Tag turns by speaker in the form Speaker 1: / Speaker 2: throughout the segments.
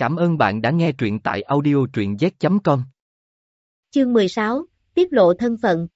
Speaker 1: Cảm ơn bạn đã nghe truyện tại audio truyện z.com.
Speaker 2: Chương 16, tiết lộ thân phận.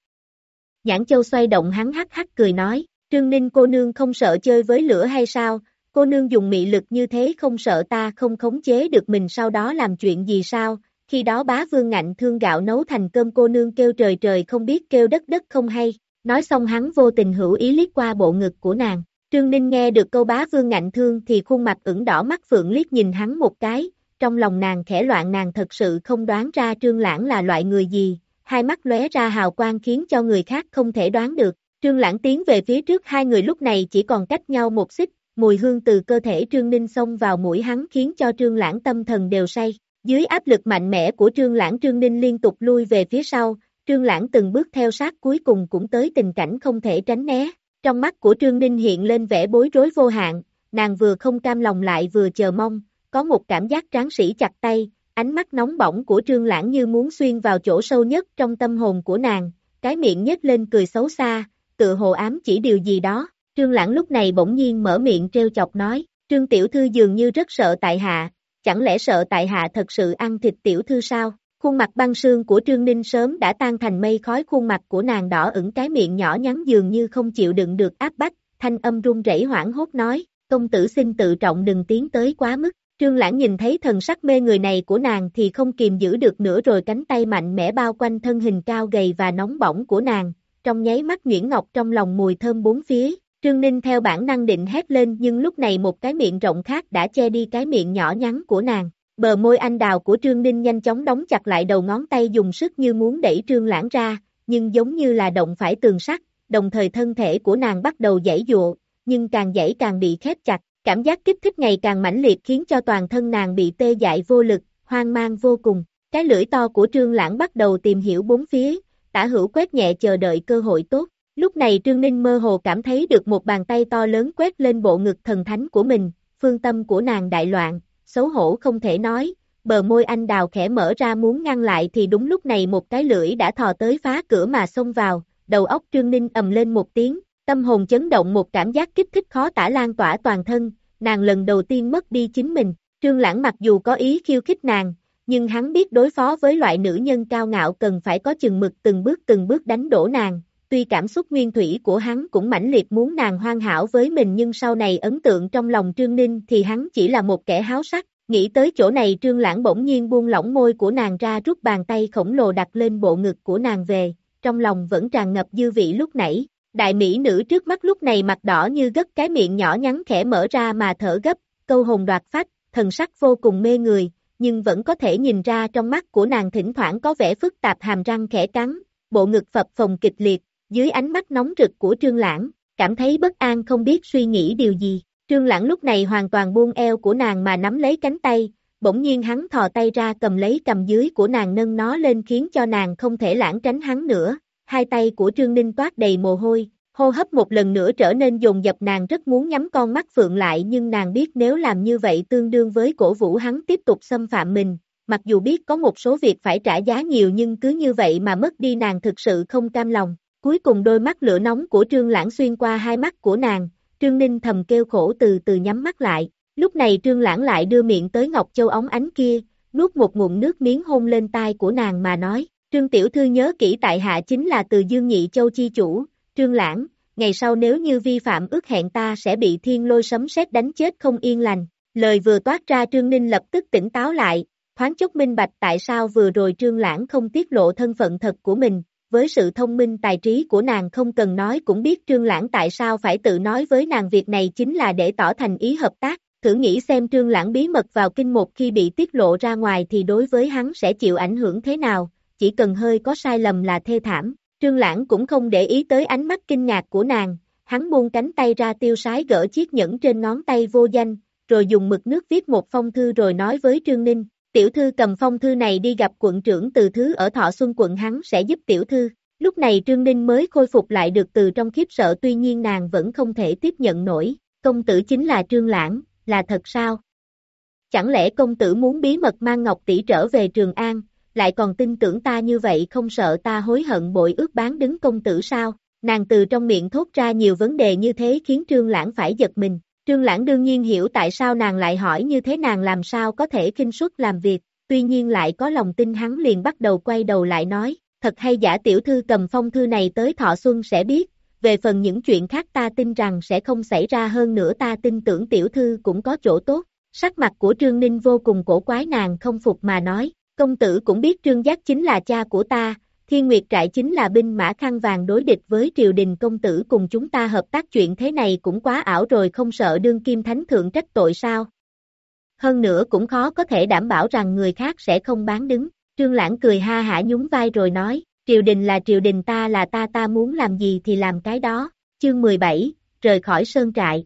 Speaker 2: Nhãn Châu xoay động hắn hắc hắc cười nói, Trương Ninh cô nương không sợ chơi với lửa hay sao, cô nương dùng mị lực như thế không sợ ta không khống chế được mình sau đó làm chuyện gì sao, khi đó bá vương ngạnh thương gạo nấu thành cơm cô nương kêu trời trời không biết kêu đất đất không hay, nói xong hắn vô tình hữu ý liếc qua bộ ngực của nàng. Trương Ninh nghe được câu bá vương ngạnh thương thì khuôn mặt ửng đỏ mắt phượng liếc nhìn hắn một cái, trong lòng nàng khẽ loạn nàng thật sự không đoán ra Trương Lãng là loại người gì, hai mắt lóe ra hào quang khiến cho người khác không thể đoán được. Trương Lãng tiến về phía trước hai người lúc này chỉ còn cách nhau một xích, mùi hương từ cơ thể Trương Ninh xông vào mũi hắn khiến cho Trương Lãng tâm thần đều say. Dưới áp lực mạnh mẽ của Trương Lãng Trương Ninh liên tục lui về phía sau, Trương Lãng từng bước theo sát cuối cùng cũng tới tình cảnh không thể tránh né. Trong mắt của Trương Ninh hiện lên vẻ bối rối vô hạn, nàng vừa không cam lòng lại vừa chờ mong, có một cảm giác tráng sĩ chặt tay, ánh mắt nóng bỏng của Trương Lãng như muốn xuyên vào chỗ sâu nhất trong tâm hồn của nàng, cái miệng nhếch lên cười xấu xa, tự hồ ám chỉ điều gì đó. Trương Lãng lúc này bỗng nhiên mở miệng treo chọc nói, Trương Tiểu Thư dường như rất sợ tại hạ, chẳng lẽ sợ tại hạ thật sự ăn thịt Tiểu Thư sao? Khuôn mặt băng sương của Trương Ninh sớm đã tan thành mây khói khuôn mặt của nàng đỏ ửng cái miệng nhỏ nhắn dường như không chịu đựng được áp bách, thanh âm run rẩy hoảng hốt nói, công tử xin tự trọng đừng tiến tới quá mức. Trương Lãng nhìn thấy thần sắc mê người này của nàng thì không kìm giữ được nữa rồi cánh tay mạnh mẽ bao quanh thân hình cao gầy và nóng bỏng của nàng, trong nháy mắt nguyễn ngọc trong lòng mùi thơm bốn phía, Trương Ninh theo bản năng định hét lên nhưng lúc này một cái miệng rộng khác đã che đi cái miệng nhỏ nhắn của nàng. Bờ môi anh đào của Trương Ninh nhanh chóng đóng chặt lại đầu ngón tay dùng sức như muốn đẩy Trương Lãng ra, nhưng giống như là động phải tường sắt, đồng thời thân thể của nàng bắt đầu giãy dụa, nhưng càng giãy càng bị khép chặt, cảm giác kích thích ngày càng mãnh liệt khiến cho toàn thân nàng bị tê dại vô lực, hoang mang vô cùng. Cái lưỡi to của Trương Lãng bắt đầu tìm hiểu bốn phía, tả hữu quét nhẹ chờ đợi cơ hội tốt. Lúc này Trương Ninh mơ hồ cảm thấy được một bàn tay to lớn quét lên bộ ngực thần thánh của mình, phương tâm của nàng đại loạn, xấu hổ không thể nói, bờ môi anh đào khẽ mở ra muốn ngăn lại thì đúng lúc này một cái lưỡi đã thò tới phá cửa mà xông vào, đầu óc Trương Ninh ầm lên một tiếng, tâm hồn chấn động một cảm giác kích thích khó tả lan tỏa toàn thân, nàng lần đầu tiên mất đi chính mình, Trương Lãng mặc dù có ý khiêu khích nàng, nhưng hắn biết đối phó với loại nữ nhân cao ngạo cần phải có chừng mực từng bước từng bước đánh đổ nàng, tuy cảm xúc nguyên thủy của hắn cũng mãnh liệt muốn nàng hoan hảo với mình nhưng sau này ấn tượng trong lòng Trương Ninh thì hắn chỉ là một kẻ háo sắc, nghĩ tới chỗ này Trương Lãng bỗng nhiên buông lỏng môi của nàng ra rút bàn tay khổng lồ đặt lên bộ ngực của nàng về, trong lòng vẫn tràn ngập dư vị lúc nãy. Đại mỹ nữ trước mắt lúc này mặt đỏ như gất cái miệng nhỏ nhắn khẽ mở ra mà thở gấp, câu hồn đoạt phách, thần sắc vô cùng mê người, nhưng vẫn có thể nhìn ra trong mắt của nàng thỉnh thoảng có vẻ phức tạp hàm răng khẽ cắn, bộ ngực phập phồng kịch liệt, dưới ánh mắt nóng rực của Trương Lãng, cảm thấy bất an không biết suy nghĩ điều gì. Trương Lãng lúc này hoàn toàn buông eo của nàng mà nắm lấy cánh tay, bỗng nhiên hắn thò tay ra cầm lấy cầm dưới của nàng nâng nó lên khiến cho nàng không thể lãng tránh hắn nữa. Hai tay của Trương Ninh toát đầy mồ hôi, hô hấp một lần nữa trở nên dồn dập nàng rất muốn nhắm con mắt phượng lại nhưng nàng biết nếu làm như vậy tương đương với cổ vũ hắn tiếp tục xâm phạm mình, mặc dù biết có một số việc phải trả giá nhiều nhưng cứ như vậy mà mất đi nàng thực sự không cam lòng. Cuối cùng đôi mắt lửa nóng của Trương Lãng xuyên qua hai mắt của nàng, Trương Ninh thầm kêu khổ từ từ nhắm mắt lại. Lúc này Trương Lãng lại đưa miệng tới Ngọc Châu ống ánh kia, nuốt một ngụm nước miếng hôn lên tai của nàng mà nói, Trương Tiểu Thư nhớ kỹ tại hạ chính là từ Dương Nhị Châu Chi Chủ, Trương Lãng, ngày sau nếu như vi phạm ước hẹn ta sẽ bị thiên lôi sấm sét đánh chết không yên lành. Lời vừa toát ra Trương Ninh lập tức tỉnh táo lại, thoáng chốc minh bạch tại sao vừa rồi Trương Lãng không tiết lộ thân phận thật của mình, với sự thông minh tài trí của nàng không cần nói cũng biết Trương Lãng tại sao phải tự nói với nàng việc này chính là để tỏ thành ý hợp tác, thử nghĩ xem Trương Lãng bí mật vào kinh một khi bị tiết lộ ra ngoài thì đối với hắn sẽ chịu ảnh hưởng thế nào, chỉ cần hơi có sai lầm là thê thảm. Trương Lãng cũng không để ý tới ánh mắt kinh ngạc của nàng, hắn buông cánh tay ra tiêu sái gỡ chiếc nhẫn trên ngón tay vô danh, rồi dùng mực nước viết một phong thư rồi nói với Trương Ninh, tiểu thư cầm phong thư này đi gặp quận trưởng từ thứ ở Thọ Xuân quận hắn sẽ giúp tiểu thư. Lúc này Trương Ninh mới khôi phục lại được từ trong khiếp sợ tuy nhiên nàng vẫn không thể tiếp nhận nổi, công tử chính là Trương Lãng, là thật sao? Chẳng lẽ công tử muốn bí mật mang Ngọc Tỷ trở về Trường An, lại còn tin tưởng ta như vậy không sợ ta hối hận bội ước bán đứng công tử sao? Nàng từ trong miệng thốt ra nhiều vấn đề như thế khiến Trương Lãng phải giật mình. Trương Lãng đương nhiên hiểu tại sao nàng lại hỏi như thế nàng làm sao có thể kinh suất làm việc, tuy nhiên lại có lòng tin hắn liền bắt đầu quay đầu lại nói, thật hay giả tiểu thư cầm phong thư này tới thọ xuân sẽ biết, về phần những chuyện khác ta tin rằng sẽ không xảy ra hơn nữa ta tin tưởng tiểu thư cũng có chỗ tốt. Sắc mặt của Trương Ninh vô cùng cổ quái nàng không phục mà nói, công tử cũng biết Trương Giác chính là cha của ta, Thiên Nguyệt Trại chính là binh mã khăn vàng đối địch với triều đình công tử cùng chúng ta hợp tác chuyện thế này cũng quá ảo rồi không sợ đương kim thánh thượng trách tội sao. Hơn nữa cũng khó có thể đảm bảo rằng người khác sẽ không bán đứng, Trương Lãng cười ha hả nhún vai rồi nói, triều đình là triều đình ta là ta ta muốn làm gì thì làm cái đó, chương 17, rời khỏi sơn trại.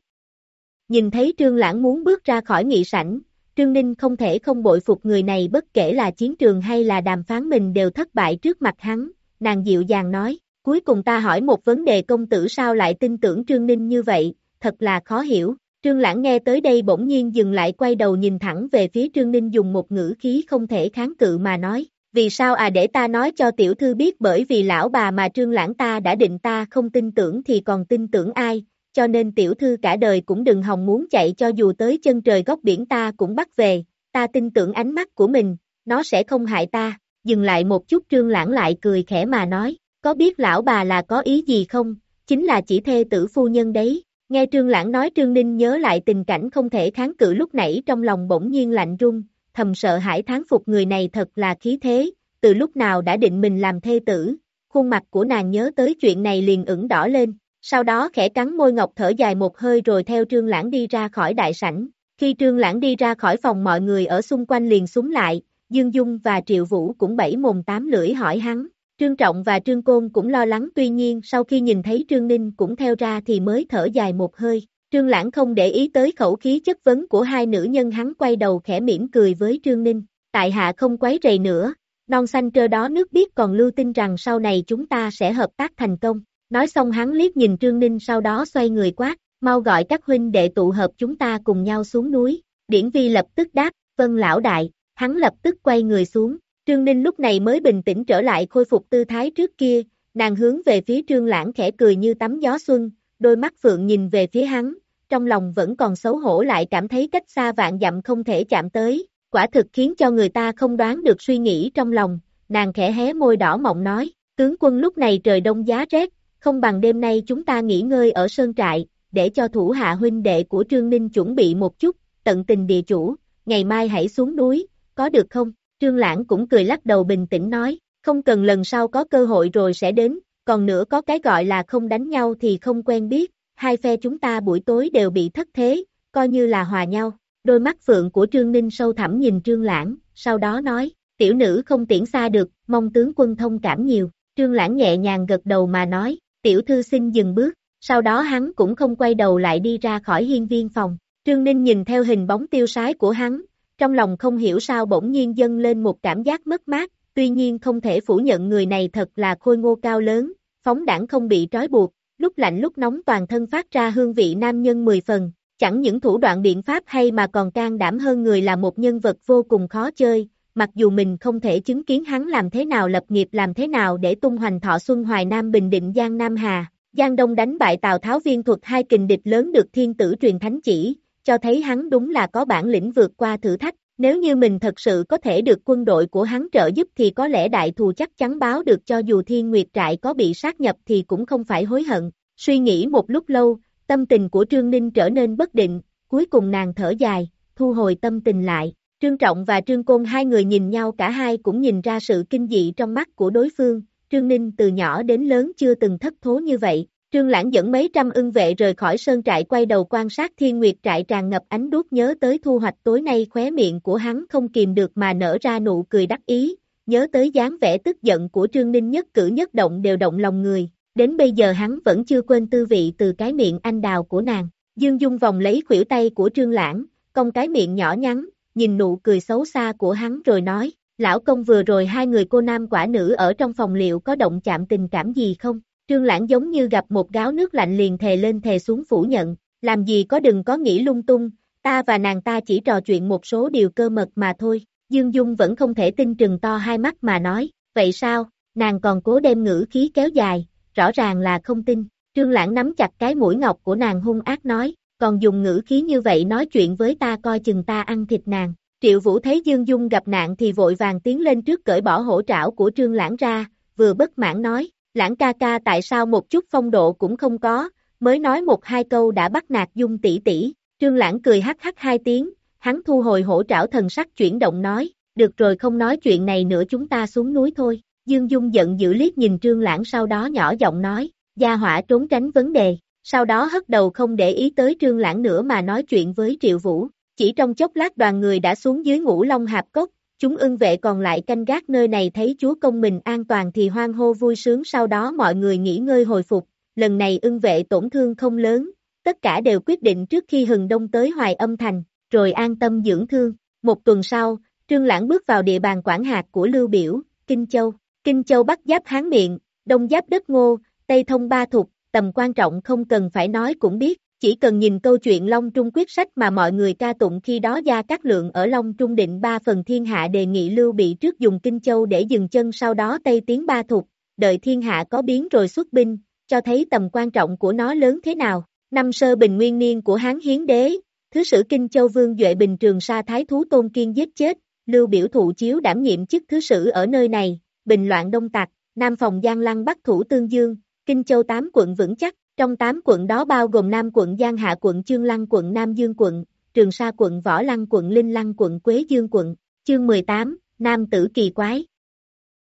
Speaker 2: Nhìn thấy Trương Lãng muốn bước ra khỏi nghị sảnh, Trương Ninh không thể không bội phục người này bất kể là chiến trường hay là đàm phán mình đều thất bại trước mặt hắn, nàng dịu dàng nói, cuối cùng ta hỏi một vấn đề công tử sao lại tin tưởng Trương Ninh như vậy, thật là khó hiểu. Trương Lãng nghe tới đây bỗng nhiên dừng lại quay đầu nhìn thẳng về phía Trương Ninh dùng một ngữ khí không thể kháng cự mà nói, vì sao à để ta nói cho tiểu thư biết bởi vì lão bà mà Trương Lãng ta đã định ta không tin tưởng thì còn tin tưởng ai, cho nên tiểu thư cả đời cũng đừng hòng muốn chạy cho dù tới chân trời góc biển ta cũng bắt về, ta tin tưởng ánh mắt của mình, nó sẽ không hại ta, dừng lại một chút trương lãng lại cười khẽ mà nói, có biết lão bà là có ý gì không, chính là chỉ thê tử phu nhân đấy, nghe trương lãng nói trương ninh nhớ lại tình cảnh không thể kháng cự lúc nãy trong lòng bỗng nhiên lạnh run, thầm sợ hãi tháng phục người này thật là khí thế, từ lúc nào đã định mình làm thê tử, khuôn mặt của nàng nhớ tới chuyện này liền ửng đỏ lên, sau đó khẽ cắn môi ngọc thở dài một hơi rồi theo trương lãng đi ra khỏi đại sảnh. Khi trương lãng đi ra khỏi phòng mọi người ở xung quanh liền súng lại, Dương Dung và Triệu Vũ cũng bảy mồm tám lưỡi hỏi hắn. Trương Trọng và Trương Côn cũng lo lắng tuy nhiên sau khi nhìn thấy Trương Ninh cũng theo ra thì mới thở dài một hơi. Trương Lãng không để ý tới khẩu khí chất vấn của hai nữ nhân hắn quay đầu khẽ mỉm cười với Trương Ninh. Tại hạ không quấy rầy nữa, non xanh trơ đó nước biết còn lưu tin rằng sau này chúng ta sẽ hợp tác thành công. Nói xong hắn liếc nhìn Trương Ninh sau đó xoay người quát, mau gọi các huynh đệ tụ hợp chúng ta cùng nhau xuống núi. Điển Vi lập tức đáp, vân lão đại, hắn lập tức quay người xuống. Trương Ninh lúc này mới bình tĩnh trở lại khôi phục tư thái trước kia, nàng hướng về phía Trương Lãng khẽ cười như tắm gió xuân, đôi mắt phượng nhìn về phía hắn, trong lòng vẫn còn xấu hổ lại cảm thấy cách xa vạn dặm không thể chạm tới, quả thực khiến cho người ta không đoán được suy nghĩ trong lòng, nàng khẽ hé môi đỏ mộng nói, tướng quân lúc này trời đông giá rét, không bằng đêm nay chúng ta nghỉ ngơi ở sơn trại, để cho thủ hạ huynh đệ của Trương Ninh chuẩn bị một chút, tận tình địa chủ, ngày mai hãy xuống núi, có được không? Trương Lãng cũng cười lắc đầu bình tĩnh nói, không cần lần sau có cơ hội rồi sẽ đến, còn nữa có cái gọi là không đánh nhau thì không quen biết, hai phe chúng ta buổi tối đều bị thất thế, coi như là hòa nhau. Đôi mắt phượng của Trương Ninh sâu thẳm nhìn Trương Lãng, sau đó nói, tiểu nữ không tiễn xa được, mong tướng quân thông cảm nhiều. Trương Lãng nhẹ nhàng gật đầu mà nói, tiểu thư xin dừng bước, sau đó hắn cũng không quay đầu lại đi ra khỏi hiên viên phòng. Trương Ninh nhìn theo hình bóng tiêu sái của hắn, trong lòng không hiểu sao bỗng nhiên dâng lên một cảm giác mất mát, tuy nhiên không thể phủ nhận người này thật là khôi ngô cao lớn, phóng đảng không bị trói buộc, lúc lạnh lúc nóng toàn thân phát ra hương vị nam nhân mười phần, chẳng những thủ đoạn biện pháp hay mà còn can đảm hơn người là một nhân vật vô cùng khó chơi, mặc dù mình không thể chứng kiến hắn làm thế nào lập nghiệp làm thế nào để tung hoành thọ xuân hoài nam bình định Giang Nam Hà, Giang Đông đánh bại Tào Tháo viên thuật hai kình địch lớn được thiên tử truyền thánh chỉ, cho thấy hắn đúng là có bản lĩnh vượt qua thử thách, nếu như mình thật sự có thể được quân đội của hắn trợ giúp thì có lẽ đại thù chắc chắn báo được cho dù thiên nguyệt trại có bị sát nhập thì cũng không phải hối hận, suy nghĩ một lúc lâu, tâm tình của Trương Ninh trở nên bất định, cuối cùng nàng thở dài, thu hồi tâm tình lại, Trương Trọng và Trương Côn hai người nhìn nhau cả hai cũng nhìn ra sự kinh dị trong mắt của đối phương, Trương Ninh từ nhỏ đến lớn chưa từng thất thố như vậy. Trương Lãng dẫn mấy trăm ưng vệ rời khỏi sơn trại quay đầu quan sát thiên nguyệt trại tràn ngập ánh đuốc nhớ tới thu hoạch tối nay khóe miệng của hắn không kìm được mà nở ra nụ cười đắc ý, nhớ tới dáng vẻ tức giận của Trương Ninh nhất cử nhất động đều động lòng người, đến bây giờ hắn vẫn chưa quên tư vị từ cái miệng anh đào của nàng. Dương Dung vòng lấy khuỷu tay của Trương Lãng, cong cái miệng nhỏ nhắn, nhìn nụ cười xấu xa của hắn rồi nói, lão công vừa rồi hai người cô nam quả nữ ở trong phòng liệu có động chạm tình cảm gì không? Trương Lãng giống như gặp một gáo nước lạnh liền thề lên thề xuống phủ nhận, làm gì có đừng có nghĩ lung tung, ta và nàng ta chỉ trò chuyện một số điều cơ mật mà thôi. Dương Dung vẫn không thể tin trừng to hai mắt mà nói, vậy sao, nàng còn cố đem ngữ khí kéo dài, rõ ràng là không tin. Trương Lãng nắm chặt cái mũi ngọc của nàng hung ác nói, còn dùng ngữ khí như vậy nói chuyện với ta coi chừng ta ăn thịt nàng. Triệu Vũ thấy Dương Dung gặp nạn thì vội vàng tiến lên trước cởi bỏ hổ trảo của Trương Lãng ra, vừa bất mãn nói, Lãng ca ca tại sao một chút phong độ cũng không có, mới nói một hai câu đã bắt nạt Dung tỷ tỷ. Trương Lãng cười hắc hắc hai tiếng, hắn thu hồi hổ trảo thần sắc chuyển động nói, được rồi không nói chuyện này nữa chúng ta xuống núi thôi. Dương Dung giận dữ liếc nhìn Trương Lãng sau đó nhỏ giọng nói, gia hỏa trốn tránh vấn đề, sau đó hất đầu không để ý tới Trương Lãng nữa mà nói chuyện với Triệu Vũ. Chỉ trong chốc lát đoàn người đã xuống dưới ngũ long hạp cốc, chúng ưng vệ còn lại canh gác nơi này thấy chúa công mình an toàn thì hoang hô vui sướng sau đó mọi người nghỉ ngơi hồi phục, lần này ưng vệ tổn thương không lớn, tất cả đều quyết định trước khi hừng đông tới hoài âm thành, rồi an tâm dưỡng thương. Một tuần sau, Trương Lãng bước vào địa bàn quản hạt của Lưu Biểu, Kinh Châu. Kinh Châu bắc giáp Hán Miệng, đông giáp đất Ngô, tây thông ba thục, tầm quan trọng không cần phải nói cũng biết, chỉ cần nhìn câu chuyện Long Trung quyết sách mà mọi người ca tụng khi đó Gia Cát Lượng ở Long Trung định ba phần thiên hạ đề nghị Lưu Bị trước dùng Kinh Châu để dừng chân sau đó Tây tiến ba thục, đợi thiên hạ có biến rồi xuất binh, cho thấy tầm quan trọng của nó lớn thế nào. Năm sơ bình nguyên niên của Hán Hiến Đế, Thứ sử Kinh Châu Vương Duệ Bình Trường Sa Thái Thú Tôn Kiên giết chết, Lưu Biểu Thụ Chiếu đảm nhiệm chức Thứ sử ở nơi này, bình loạn đông tặc, Nam phòng Giang Lăng Bắc Thủ Tương Dương, Kinh Châu 8 quận vững chắc, trong 8 quận đó bao gồm Nam quận Giang Hạ quận Chương Lăng quận Nam Dương quận, Trường Sa quận Võ Lăng quận Linh Lăng quận Quế Dương quận, chương 18, Nam tử kỳ quái.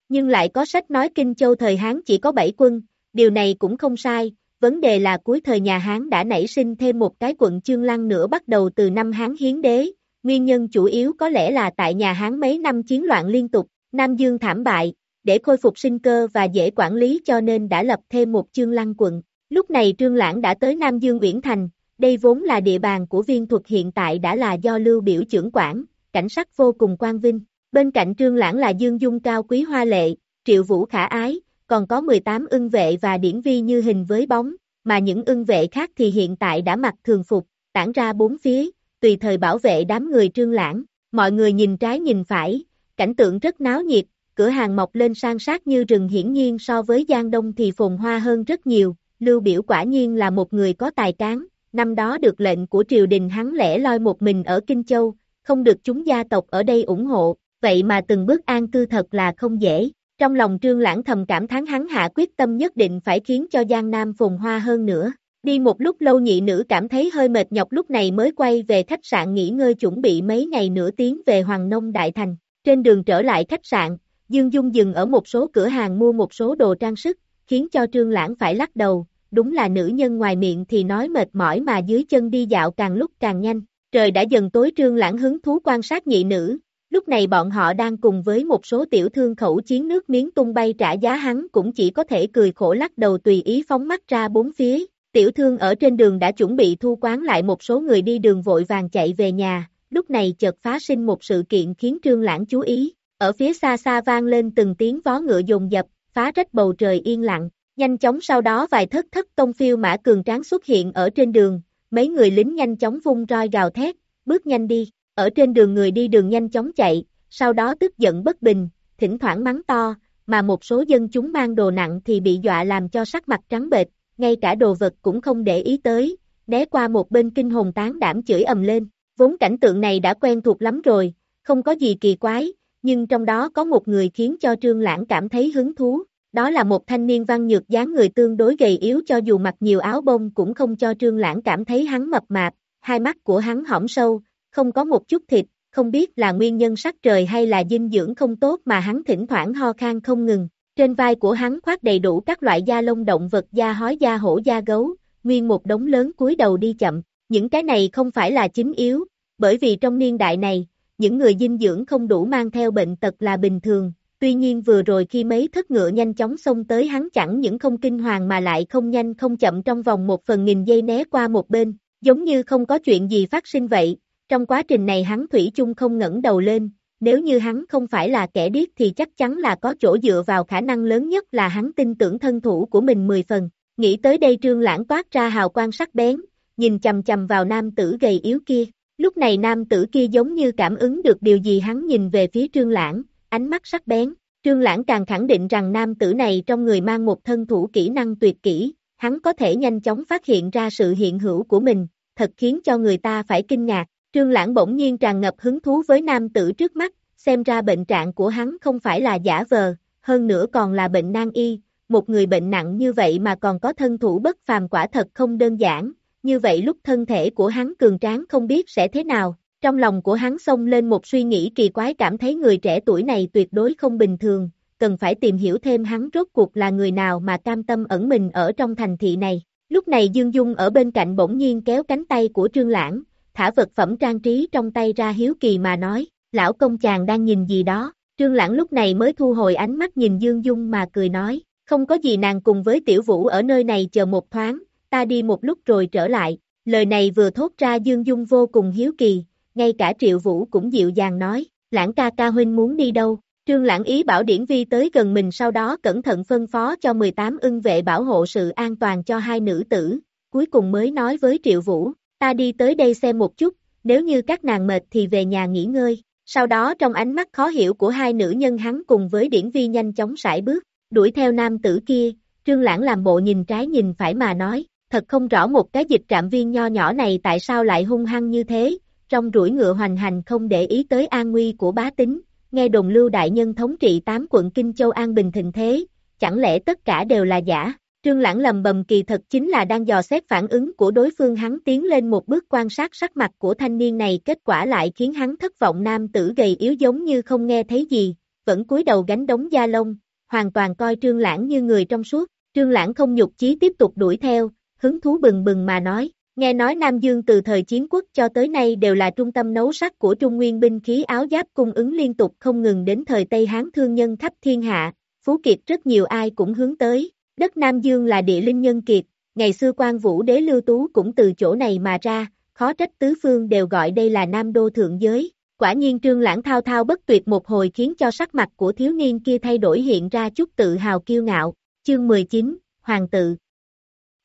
Speaker 2: Nhưng lại có sách nói Kinh Châu thời Hán chỉ có 7 quân, điều này cũng không sai, vấn đề là cuối thời nhà Hán đã nảy sinh thêm một cái quận Chương Lăng nữa bắt đầu từ năm Hán Hiến Đế, nguyên nhân chủ yếu có lẽ là tại nhà Hán mấy năm chiến loạn liên tục, Nam Dương thảm bại, để khôi phục sinh cơ và dễ quản lý cho nên đã lập thêm một Chương Lăng quận. Lúc này Trương Lãng đã tới Nam Dương Uyển Thành, đây vốn là địa bàn của viên thuật hiện tại đã là do lưu biểu trưởng quản, cảnh sắc vô cùng quan vinh. Bên cạnh Trương Lãng là Dương Dung cao quý hoa lệ, triệu vũ khả ái, còn có 18 ưng vệ và điển vi như hình với bóng, mà những ưng vệ khác thì hiện tại đã mặc thường phục, tản ra bốn phía, tùy thời bảo vệ đám người Trương Lãng. Mọi người nhìn trái nhìn phải, cảnh tượng rất náo nhiệt, cửa hàng mọc lên sang sát như rừng hiển nhiên so với Giang Đông thì phồn hoa hơn rất nhiều, Lưu Biểu quả nhiên là một người có tài cán, năm đó được lệnh của triều đình hắn lẻ loi một mình ở Kinh Châu, không được chúng gia tộc ở đây ủng hộ, vậy mà từng bước an cư thật là không dễ. Trong lòng Trương Lãng thầm cảm thán hắn hạ quyết tâm nhất định phải khiến cho Giang Nam phồn hoa hơn nữa. Đi một lúc lâu nhị nữ cảm thấy hơi mệt nhọc lúc này mới quay về khách sạn nghỉ ngơi chuẩn bị mấy ngày nữa tiến về Hoàng Nông Đại Thành. Trên đường trở lại khách sạn, Dương Dung dừng ở một số cửa hàng mua một số đồ trang sức, khiến cho Trương Lãng phải lắc đầu, đúng là nữ nhân ngoài miệng thì nói mệt mỏi mà dưới chân đi dạo càng lúc càng nhanh. Trời đã dần tối Trương Lãng hứng thú quan sát nhị nữ, lúc này bọn họ đang cùng với một số tiểu thương khẩu chiến nước miếng tung bay trả giá hắn cũng chỉ có thể cười khổ lắc đầu tùy ý phóng mắt ra bốn phía. Tiểu thương ở trên đường đã chuẩn bị thu quán lại một số người đi đường vội vàng chạy về nhà, lúc này chợt phá sinh một sự kiện khiến Trương Lãng chú ý. Ở phía xa xa vang lên từng tiếng vó ngựa dồn dập, phá rách bầu trời yên lặng. Nhanh chóng sau đó vài thất thất tông phiêu mã cường tráng xuất hiện ở trên đường, mấy người lính nhanh chóng vung roi gào thét, bước nhanh đi, ở trên đường người đi đường nhanh chóng chạy, sau đó tức giận bất bình, thỉnh thoảng mắng to, mà một số dân chúng mang đồ nặng thì bị dọa làm cho sắc mặt trắng bệch, ngay cả đồ vật cũng không để ý tới, né qua một bên kinh hồn tán đảm chửi ầm lên, vốn cảnh tượng này đã quen thuộc lắm rồi, không có gì kỳ quái, nhưng trong đó có một người khiến cho Trương Lãng cảm thấy hứng thú, đó là một thanh niên văn nhược dáng người tương đối gầy yếu cho dù mặc nhiều áo bông cũng không cho Trương Lãng cảm thấy hắn mập mạp, hai mắt của hắn hõm sâu, không có một chút thịt, không biết là nguyên nhân sắc trời hay là dinh dưỡng không tốt mà hắn thỉnh thoảng ho khan không ngừng. Trên vai của hắn khoác đầy đủ các loại da lông động vật da hói da hổ da gấu, nguyên một đống lớn cúi đầu đi chậm. Những cái này không phải là chính yếu, bởi vì trong niên đại này, những người dinh dưỡng không đủ mang theo bệnh tật là bình thường, tuy nhiên vừa rồi khi mấy thất ngựa nhanh chóng xông tới hắn chẳng những không kinh hoàng mà lại không nhanh không chậm trong vòng một phần nghìn giây né qua một bên, giống như không có chuyện gì phát sinh vậy, trong quá trình này hắn thủy chung không ngẩng đầu lên, nếu như hắn không phải là kẻ điếc thì chắc chắn là có chỗ dựa vào khả năng lớn nhất là hắn tin tưởng thân thủ của mình 10 phần, nghĩ tới đây trương lãng toát ra hào quang sắc bén, nhìn chầm chầm vào nam tử gầy yếu kia, lúc này nam tử kia giống như cảm ứng được điều gì hắn nhìn về phía trương lãng, ánh mắt sắc bén. Trương Lãng càng khẳng định rằng nam tử này trong người mang một thân thủ kỹ năng tuyệt kỹ, hắn có thể nhanh chóng phát hiện ra sự hiện hữu của mình, thật khiến cho người ta phải kinh ngạc. Trương Lãng bỗng nhiên tràn ngập hứng thú với nam tử trước mắt, xem ra bệnh trạng của hắn không phải là giả vờ, hơn nữa còn là bệnh nan y, một người bệnh nặng như vậy mà còn có thân thủ bất phàm quả thật không đơn giản, như vậy lúc thân thể của hắn cường tráng không biết sẽ thế nào, trong lòng của hắn xông lên một suy nghĩ kỳ quái cảm thấy người trẻ tuổi này tuyệt đối không bình thường, cần phải tìm hiểu thêm hắn rốt cuộc là người nào mà cam tâm ẩn mình ở trong thành thị này. Lúc này Dương Dung ở bên cạnh bỗng nhiên kéo cánh tay của Trương Lãng, thả vật phẩm trang trí trong tay ra hiếu kỳ mà nói, lão công chàng đang nhìn gì đó, Trương Lãng lúc này mới thu hồi ánh mắt nhìn Dương Dung mà cười nói, không có gì nàng cùng với tiểu vũ ở nơi này chờ một thoáng, ta đi một lúc rồi trở lại, lời này vừa thốt ra Dương Dung vô cùng hiếu kỳ, ngay cả triệu vũ cũng dịu dàng nói, lãng ca ca huynh muốn đi đâu, Trương Lãng ý bảo Điển Vi tới gần mình sau đó cẩn thận phân phó cho 18 ưng vệ bảo hộ sự an toàn cho hai nữ tử, cuối cùng mới nói với Triệu Vũ, ta đi tới đây xem một chút, nếu như các nàng mệt thì về nhà nghỉ ngơi. Sau đó trong ánh mắt khó hiểu của hai nữ nhân hắn cùng với Điển Vi nhanh chóng sải bước, đuổi theo nam tử kia, Trương Lãng làm bộ nhìn trái nhìn phải mà nói, thật không rõ một cái dịch trạm viên nho nhỏ này tại sao lại hung hăng như thế, trong rủi ngựa hoành hành không để ý tới an nguy của bá tính, nghe đồn lưu đại nhân thống trị tám quận Kinh Châu An Bình thịnh thế, chẳng lẽ tất cả đều là giả? Trương Lãng lầm bầm kỳ thật chính là đang dò xét phản ứng của đối phương hắn tiến lên một bước quan sát sắc mặt của thanh niên này kết quả lại khiến hắn thất vọng nam tử gầy yếu giống như không nghe thấy gì, vẫn cúi đầu gánh đống da lông, hoàn toàn coi Trương Lãng như người trong suốt, Trương Lãng không nhục chí tiếp tục đuổi theo, hứng thú bừng bừng mà nói, Nghe nói Nam Dương từ thời chiến quốc cho tới nay đều là trung tâm nấu sắt của Trung Nguyên binh khí áo giáp cung ứng liên tục không ngừng đến thời Tây Hán thương nhân khắp thiên hạ, phú kiệt rất nhiều ai cũng hướng tới. Đất Nam Dương là địa linh nhân kiệt, ngày xưa quan vũ đế lưu tú cũng từ chỗ này mà ra, khó trách tứ phương đều gọi đây là Nam Đô Thượng Giới. Quả nhiên trương lãng thao thao bất tuyệt một hồi khiến cho sắc mặt của thiếu niên kia thay đổi hiện ra chút tự hào kiêu ngạo. Chương 19, Hoàng tự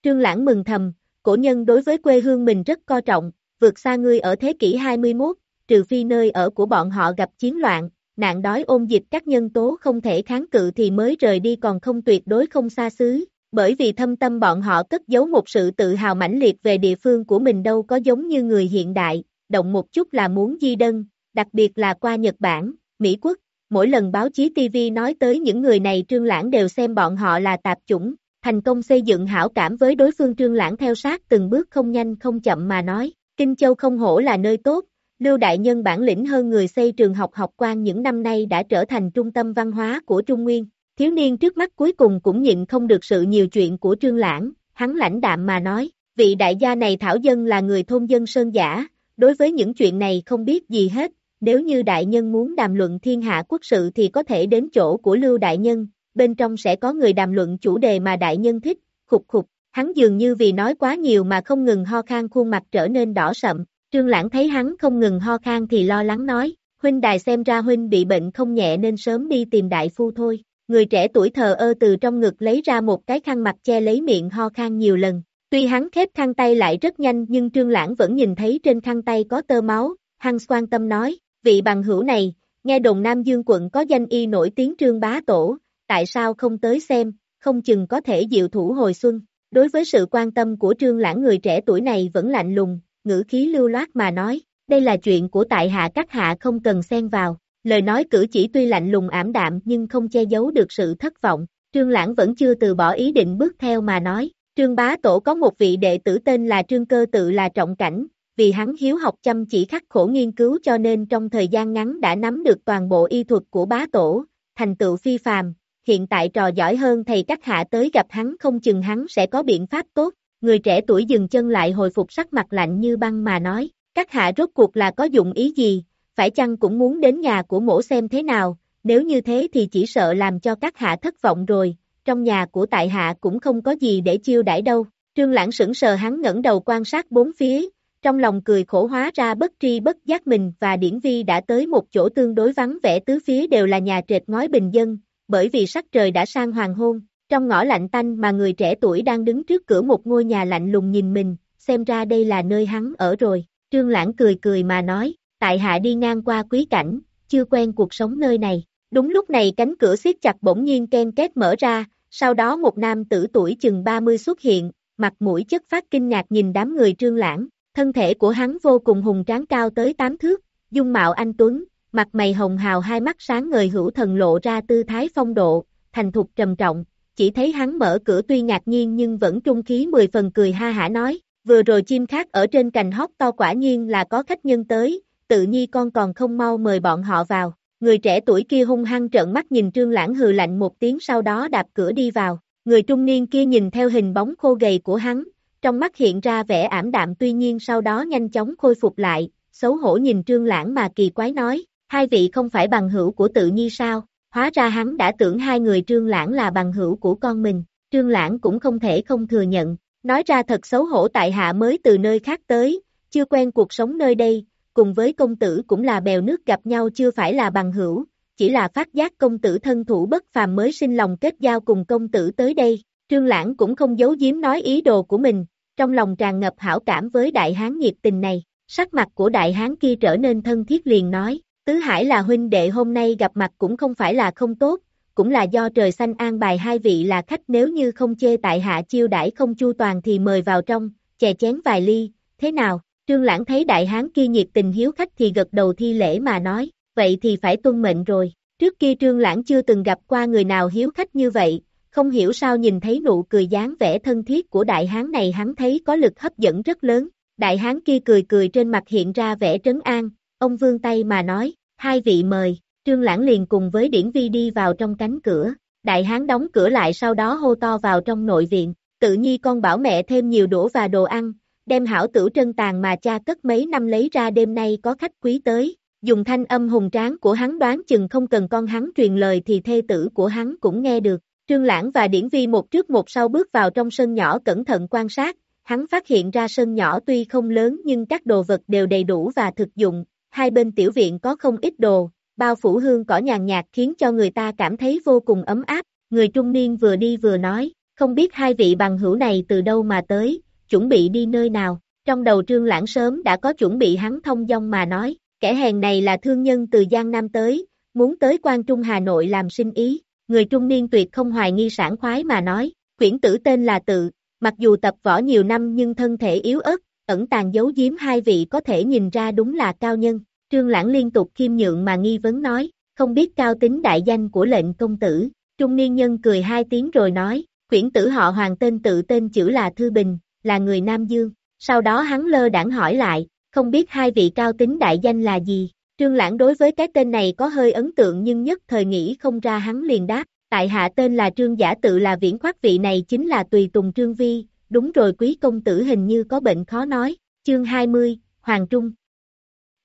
Speaker 2: Trương lãng mừng thầm, cổ nhân đối với quê hương mình rất coi trọng, vượt xa ngươi ở thế kỷ 21, trừ phi nơi ở của bọn họ gặp chiến loạn, nạn đói ôn dịch các nhân tố không thể kháng cự thì mới rời đi còn không tuyệt đối không xa xứ, bởi vì thâm tâm bọn họ cất giấu một sự tự hào mãnh liệt về địa phương của mình đâu có giống như người hiện đại, động một chút là muốn di đơn, đặc biệt là qua Nhật Bản, Mỹ Quốc, mỗi lần báo chí TV nói tới những người này trương lãng đều xem bọn họ là tạp chủng, thành công xây dựng hảo cảm với đối phương trương lãng theo sát từng bước không nhanh không chậm mà nói, Kinh Châu không hổ là nơi tốt, Lưu Đại Nhân bản lĩnh hơn người xây trường học học quan những năm nay đã trở thành trung tâm văn hóa của Trung Nguyên, thiếu niên trước mắt cuối cùng cũng nhịn không được sự nhiều chuyện của trương lãng, hắn lãnh đạm mà nói, vị đại gia này thảo dân là người thôn dân sơn giả, đối với những chuyện này không biết gì hết, nếu như đại nhân muốn đàm luận thiên hạ quốc sự thì có thể đến chỗ của Lưu Đại Nhân, bên trong sẽ có người đàm luận chủ đề mà đại nhân thích, khục khục, hắn dường như vì nói quá nhiều mà không ngừng ho khan khuôn mặt trở nên đỏ sậm, trương lãng thấy hắn không ngừng ho khan thì lo lắng nói, huynh đài xem ra huynh bị bệnh không nhẹ nên sớm đi tìm đại phu thôi, người trẻ tuổi thờ ơ từ trong ngực lấy ra một cái khăn mặt che lấy miệng ho khan nhiều lần, tuy hắn khép khăn tay lại rất nhanh nhưng trương lãng vẫn nhìn thấy trên khăn tay có tơ máu, hắn quan tâm nói, vị bằng hữu này, nghe đồn Nam Dương quận có danh y nổi tiếng trương bá tổ, tại sao không tới xem, không chừng có thể diệu thủ hồi xuân. Đối với sự quan tâm của trương lãng người trẻ tuổi này vẫn lạnh lùng, ngữ khí lưu loát mà nói, đây là chuyện của tại hạ các hạ không cần xen vào. Lời nói cử chỉ tuy lạnh lùng ảm đạm nhưng không che giấu được sự thất vọng, trương lãng vẫn chưa từ bỏ ý định bước theo mà nói, trương bá tổ có một vị đệ tử tên là trương cơ tự là trọng cảnh, vì hắn hiếu học chăm chỉ khắc khổ nghiên cứu cho nên trong thời gian ngắn đã nắm được toàn bộ y thuật của bá tổ, thành tựu phi phàm, hiện tại trò giỏi hơn thầy các hạ tới gặp hắn không chừng hắn sẽ có biện pháp tốt, người trẻ tuổi dừng chân lại hồi phục sắc mặt lạnh như băng mà nói, các hạ rốt cuộc là có dụng ý gì, phải chăng cũng muốn đến nhà của mổ xem thế nào, nếu như thế thì chỉ sợ làm cho các hạ thất vọng rồi, trong nhà của tại hạ cũng không có gì để chiêu đãi đâu, trương lãng sững sờ hắn ngẩng đầu quan sát bốn phía, trong lòng cười khổ hóa ra bất tri bất giác mình và điển vi đã tới một chỗ tương đối vắng vẻ tứ phía đều là nhà trệt ngói bình dân, bởi vì sắc trời đã sang hoàng hôn, trong ngõ lạnh tanh mà người trẻ tuổi đang đứng trước cửa một ngôi nhà lạnh lùng nhìn mình, xem ra đây là nơi hắn ở rồi, trương lãng cười cười mà nói, tại hạ đi ngang qua quý cảnh, chưa quen cuộc sống nơi này, đúng lúc này cánh cửa siết chặt bỗng nhiên ken két mở ra, sau đó một nam tử tuổi chừng 30 xuất hiện, mặt mũi chất phát kinh ngạc nhìn đám người trương lãng, Thân thể của hắn vô cùng hùng tráng cao tới tám thước, dung mạo anh Tuấn, mặt mày hồng hào hai mắt sáng ngời hữu thần lộ ra tư thái phong độ, thành thục trầm trọng, chỉ thấy hắn mở cửa tuy ngạc nhiên nhưng vẫn trung khí mười phần cười ha hả nói, vừa rồi chim khác ở trên cành hót to quả nhiên là có khách nhân tới, tự nhi con còn không mau mời bọn họ vào. Người trẻ tuổi kia hung hăng trợn mắt nhìn trương lãng hừ lạnh một tiếng sau đó đạp cửa đi vào. Người trung niên kia nhìn theo hình bóng khô gầy của hắn, trong mắt hiện ra vẻ ảm đạm tuy nhiên sau đó nhanh chóng khôi phục lại, xấu hổ nhìn trương lãng mà kỳ quái nói, hai vị không phải bằng hữu của tự nhi sao, hóa ra hắn đã tưởng hai người trương lãng là bằng hữu của con mình, trương lãng cũng không thể không thừa nhận, nói ra thật xấu hổ tại hạ mới từ nơi khác tới, chưa quen cuộc sống nơi đây, cùng với công tử cũng là bèo nước gặp nhau chưa phải là bằng hữu, chỉ là phát giác công tử thân thủ bất phàm mới sinh lòng kết giao cùng công tử tới đây. Trương Lãng cũng không giấu giếm nói ý đồ của mình, trong lòng tràn ngập hảo cảm với đại hán nhiệt tình này, sắc mặt của đại hán kia trở nên thân thiết liền nói, Tứ Hải là huynh đệ hôm nay gặp mặt cũng không phải là không tốt, cũng là do trời xanh an bài hai vị là khách nếu như không chê tại hạ chiêu đãi không chu toàn thì mời vào trong, chè chén vài ly, thế nào? Trương Lãng thấy đại hán kia nhiệt tình hiếu khách thì gật đầu thi lễ mà nói, vậy thì phải tuân mệnh rồi. Trước kia Trương Lãng chưa từng gặp qua người nào hiếu khách như vậy, không hiểu sao nhìn thấy nụ cười dáng vẻ thân thiết của đại hán này hắn thấy có lực hấp dẫn rất lớn. Đại hán kia cười cười trên mặt hiện ra vẻ trấn an, ông vương tay mà nói, hai vị mời, Trương Lãng liền cùng với Điển Vi đi vào trong cánh cửa. Đại hán đóng cửa lại sau đó hô to vào trong nội viện, tự nhi con bảo mẹ thêm nhiều đũa và đồ ăn, đem hảo tử trân tàn mà cha cất mấy năm lấy ra đêm nay có khách quý tới, dùng thanh âm hùng tráng của hắn đoán chừng không cần con hắn truyền lời thì thê tử của hắn cũng nghe được. Trương Lãng và Điển Vi một trước một sau bước vào trong sân nhỏ cẩn thận quan sát, hắn phát hiện ra sân nhỏ tuy không lớn nhưng các đồ vật đều đầy đủ và thực dụng, hai bên tiểu viện có không ít đồ, bao phủ hương cỏ nhàn nhạt khiến cho người ta cảm thấy vô cùng ấm áp, người trung niên vừa đi vừa nói, không biết hai vị bằng hữu này từ đâu mà tới, chuẩn bị đi nơi nào, trong đầu trương lãng sớm đã có chuẩn bị hắn thông dong mà nói, kẻ hèn này là thương nhân từ Giang Nam tới, muốn tới quan Trung Hà Nội làm sinh ý, người trung niên tuyệt không hoài nghi sản khoái mà nói, quyển tử tên là tự, mặc dù tập võ nhiều năm nhưng thân thể yếu ớt, ẩn tàng giấu giếm hai vị có thể nhìn ra đúng là cao nhân, trương lãng liên tục khiêm nhượng mà nghi vấn nói, không biết cao tính đại danh của lệnh công tử, trung niên nhân cười hai tiếng rồi nói, quyển tử họ hoàng tên tự tên chữ là Thư Bình, là người Nam Dương, sau đó hắn lơ đảng hỏi lại, không biết hai vị cao tính đại danh là gì, trương lãng đối với cái tên này có hơi ấn tượng nhưng nhất thời nghĩ không ra hắn liền đáp, tại hạ tên là trương giả tự là viễn khoát vị này chính là tùy tùng trương vi, đúng rồi quý công tử hình như có bệnh khó nói, chương 20, Hoàng Trung.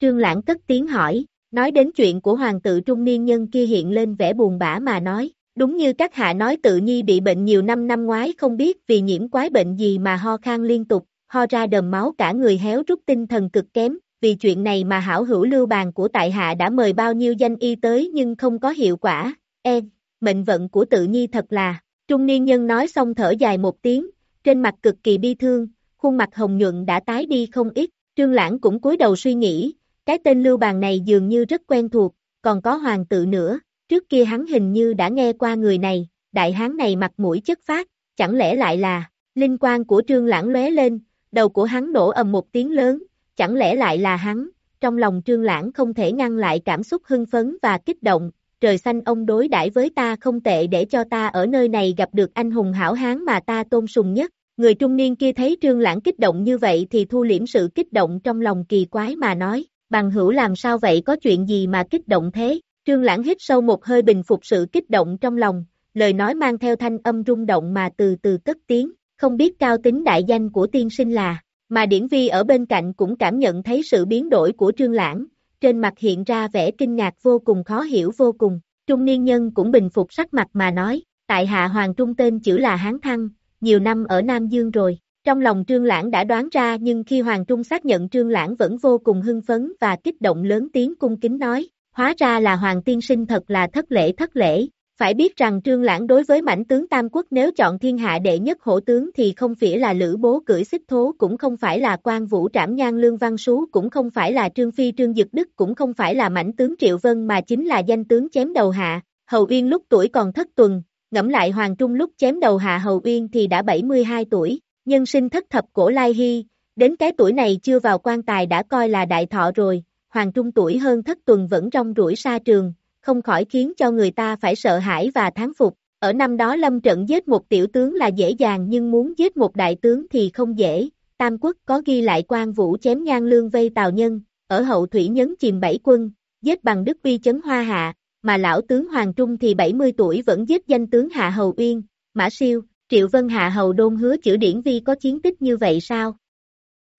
Speaker 2: Trương lãng cất tiếng hỏi, nói đến chuyện của hoàng tự trung niên nhân kia hiện lên vẻ buồn bã mà nói, Đúng như các hạ nói tự nhi bị bệnh nhiều năm năm ngoái không biết vì nhiễm quái bệnh gì mà ho khan liên tục, ho ra đờm máu cả người héo rút tinh thần cực kém, vì chuyện này mà hảo hữu lưu bàn của tại hạ đã mời bao nhiêu danh y tới nhưng không có hiệu quả, em, mệnh vận của tự nhi thật là, trung niên nhân nói xong thở dài một tiếng, trên mặt cực kỳ bi thương, khuôn mặt hồng nhuận đã tái đi không ít, trương lãng cũng cúi đầu suy nghĩ, cái tên lưu bàn này dường như rất quen thuộc, còn có hoàng tự nữa, Trước kia hắn hình như đã nghe qua người này, đại hán này mặt mũi chất phát, chẳng lẽ lại là, linh quan của trương lãng lóe lên, đầu của hắn nổ ầm một tiếng lớn, chẳng lẽ lại là hắn, trong lòng trương lãng không thể ngăn lại cảm xúc hưng phấn và kích động, trời xanh ông đối đãi với ta không tệ để cho ta ở nơi này gặp được anh hùng hảo hán mà ta tôn sùng nhất. Người trung niên kia thấy trương lãng kích động như vậy thì thu liễm sự kích động trong lòng kỳ quái mà nói, bằng hữu làm sao vậy có chuyện gì mà kích động thế, Trương Lãng hít sâu một hơi bình phục sự kích động trong lòng, lời nói mang theo thanh âm rung động mà từ từ cất tiếng, không biết cao tính đại danh của tiên sinh là, mà điển vi ở bên cạnh cũng cảm nhận thấy sự biến đổi của Trương Lãng, trên mặt hiện ra vẻ kinh ngạc vô cùng khó hiểu vô cùng, trung niên nhân cũng bình phục sắc mặt mà nói, tại hạ Hoàng Trung tên chữ là Hán Thăng, nhiều năm ở Nam Dương rồi. Trong lòng Trương Lãng đã đoán ra nhưng khi Hoàng Trung xác nhận Trương Lãng vẫn vô cùng hưng phấn và kích động lớn tiếng cung kính nói, hóa ra là Hoàng tiên sinh thật là thất lễ thất lễ, phải biết rằng trương lãng đối với mảnh tướng Tam Quốc nếu chọn thiên hạ đệ nhất hổ tướng thì không phải là lữ bố cưỡi xích thố cũng không phải là quan vũ trảm nhan lương văn sú cũng không phải là trương phi trương dực đức cũng không phải là mảnh tướng triệu vân mà chính là danh tướng chém đầu hạ, hầu uyên lúc tuổi còn thất tuần, ngẫm lại hoàng trung lúc chém đầu hạ hầu uyên thì đã 72 tuổi, nhân sinh thất thập cổ lai hy, đến cái tuổi này chưa vào quan tài đã coi là đại thọ rồi, Hoàng Trung tuổi hơn thất tuần vẫn rong rủi xa trường, không khỏi khiến cho người ta phải sợ hãi và thán phục. Ở năm đó lâm trận giết một tiểu tướng là dễ dàng nhưng muốn giết một đại tướng thì không dễ. Tam quốc có ghi lại quan vũ chém ngang lương vây tào nhân, ở hậu thủy nhấn chìm bảy quân, giết bằng đức uy chấn hoa hạ, mà lão tướng Hoàng Trung thì 70 tuổi vẫn giết danh tướng Hạ Hầu Uyên, Mã Siêu, Triệu Vân Hạ Hầu Đôn hứa chữ điển vi có chiến tích như vậy sao?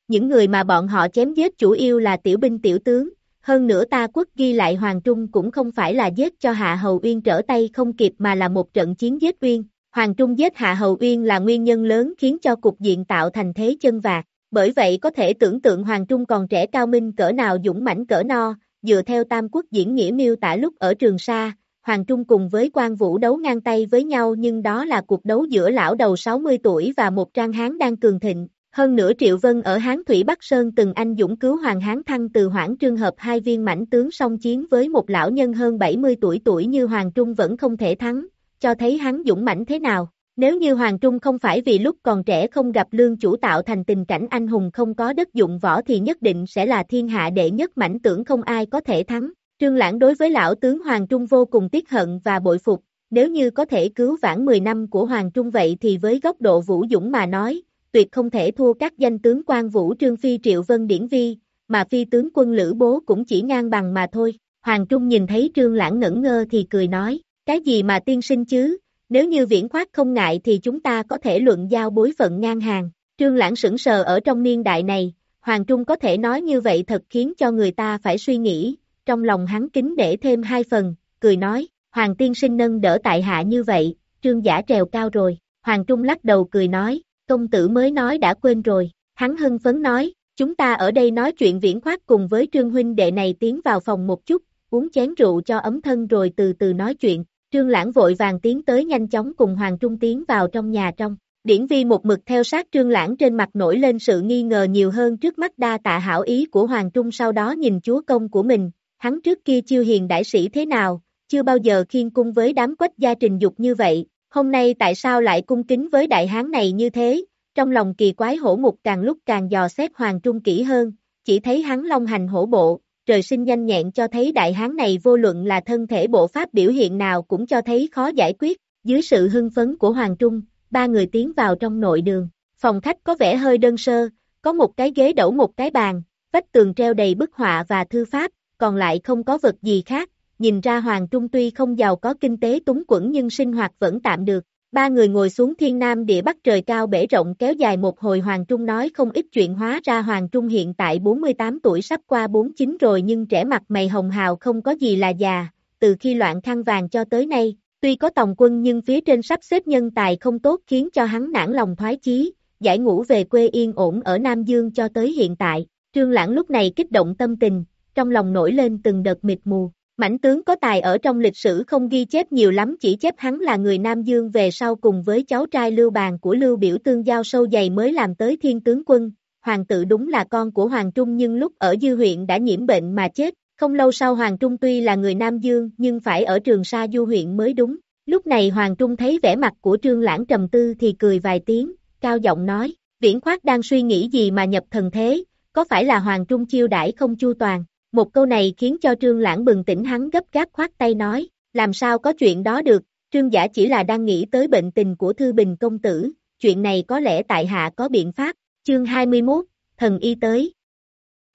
Speaker 2: Những người mà bọn họ chém giết chủ yếu là tiểu binh tiểu tướng, hơn nữa ta quốc ghi lại Hoàng Trung cũng không phải là giết cho Hạ Hầu Uyên trở tay không kịp mà là một trận chiến giết Uyên. Hoàng Trung giết Hạ Hầu Uyên là nguyên nhân lớn khiến cho cục diện tạo thành thế chân vạc. Bởi vậy có thể tưởng tượng Hoàng Trung còn trẻ cao minh cỡ nào dũng mãnh cỡ no, dựa theo Tam Quốc diễn nghĩa miêu tả lúc ở Trường Sa, Hoàng Trung cùng với quan Vũ đấu ngang tay với nhau nhưng đó là cuộc đấu giữa lão đầu 60 tuổi và một trang hán đang cường thịnh, hơn nữa Triệu Vân ở Hán Thủy Bắc Sơn từng anh dũng cứu Hoàng Hán Thăng từ hoãn trường hợp hai viên mảnh tướng song chiến với một lão nhân hơn 70 tuổi tuổi như Hoàng Trung vẫn không thể thắng, cho thấy hắn dũng mãnh thế nào. Nếu như Hoàng Trung không phải vì lúc còn trẻ không gặp lương chủ tạo thành tình cảnh anh hùng không có đất dụng võ thì nhất định sẽ là thiên hạ đệ nhất mảnh tưởng không ai có thể thắng. Trương Lãng đối với lão tướng Hoàng Trung vô cùng tiếc hận và bội phục, nếu như có thể cứu vãn 10 năm của Hoàng Trung vậy thì với góc độ vũ dũng mà nói, tuyệt không thể thua các danh tướng quan vũ Trương Phi Triệu Vân Điển Vi, mà phi tướng quân Lữ Bố cũng chỉ ngang bằng mà thôi. Hoàng Trung nhìn thấy Trương Lãng ngẩn ngơ thì cười nói, cái gì mà tiên sinh chứ, nếu như viễn khoát không ngại thì chúng ta có thể luận giao bối phận ngang hàng. Trương Lãng sững sờ ở trong niên đại này, Hoàng Trung có thể nói như vậy thật khiến cho người ta phải suy nghĩ, trong lòng hắn kính để thêm hai phần, cười nói, Hoàng tiên sinh nâng đỡ tại hạ như vậy, trương giả trèo cao rồi, Hoàng Trung lắc đầu cười nói, công tử mới nói đã quên rồi, hắn hưng phấn nói, chúng ta ở đây nói chuyện viễn khoát cùng với trương huynh đệ này tiến vào phòng một chút, uống chén rượu cho ấm thân rồi từ từ nói chuyện, trương lãng vội vàng tiến tới nhanh chóng cùng Hoàng Trung tiến vào trong nhà trong. Điển vi một mực theo sát trương lãng trên mặt nổi lên sự nghi ngờ nhiều hơn trước mắt đa tạ hảo ý của Hoàng Trung sau đó nhìn chúa công của mình, hắn trước kia chiêu hiền đại sĩ thế nào, chưa bao giờ khiên cung với đám quách gia trình dục như vậy, hôm nay tại sao lại cung kính với đại hán này như thế, trong lòng kỳ quái hổ mục càng lúc càng dò xét hoàng trung kỹ hơn, chỉ thấy hắn long hành hổ bộ, trời sinh nhanh nhẹn cho thấy đại hán này vô luận là thân thể bộ pháp biểu hiện nào cũng cho thấy khó giải quyết, dưới sự hưng phấn của hoàng trung, ba người tiến vào trong nội đường, phòng khách có vẻ hơi đơn sơ, có một cái ghế đẩu một cái bàn, vách tường treo đầy bức họa và thư pháp, còn lại không có vật gì khác, nhìn ra Hoàng Trung tuy không giàu có kinh tế túng quẫn nhưng sinh hoạt vẫn tạm được. Ba người ngồi xuống thiên nam địa bắc trời cao bể rộng kéo dài một hồi Hoàng Trung nói không ít chuyện hóa ra Hoàng Trung hiện tại 48 tuổi sắp qua 49 rồi nhưng trẻ mặt mày hồng hào không có gì là già, từ khi loạn khăn vàng cho tới nay, tuy có tòng quân nhưng phía trên sắp xếp nhân tài không tốt khiến cho hắn nản lòng thoái chí, giải ngũ về quê yên ổn ở Nam Dương cho tới hiện tại. Trương Lãng lúc này kích động tâm tình, trong lòng nổi lên từng đợt mịt mù. Mãnh tướng có tài ở trong lịch sử không ghi chép nhiều lắm chỉ chép hắn là người Nam Dương về sau cùng với cháu trai Lưu Bàn của Lưu Biểu tương giao sâu dày mới làm tới thiên tướng quân. Hoàng tự đúng là con của Hoàng Trung nhưng lúc ở Dư huyện đã nhiễm bệnh mà chết. Không lâu sau Hoàng Trung tuy là người Nam Dương nhưng phải ở Trường Sa Du huyện mới đúng. Lúc này Hoàng Trung thấy vẻ mặt của Trương Lãng trầm tư thì cười vài tiếng, cao giọng nói, Viễn Khoát đang suy nghĩ gì mà nhập thần thế, có phải là Hoàng Trung chiêu đãi không chu toàn. Một câu này khiến cho Trương Lãng bừng tỉnh hắn gấp gáp khoát tay nói, làm sao có chuyện đó được, Trương Giả chỉ là đang nghĩ tới bệnh tình của Thư Bình công tử, chuyện này có lẽ tại hạ có biện pháp, chương 21, thần y tới.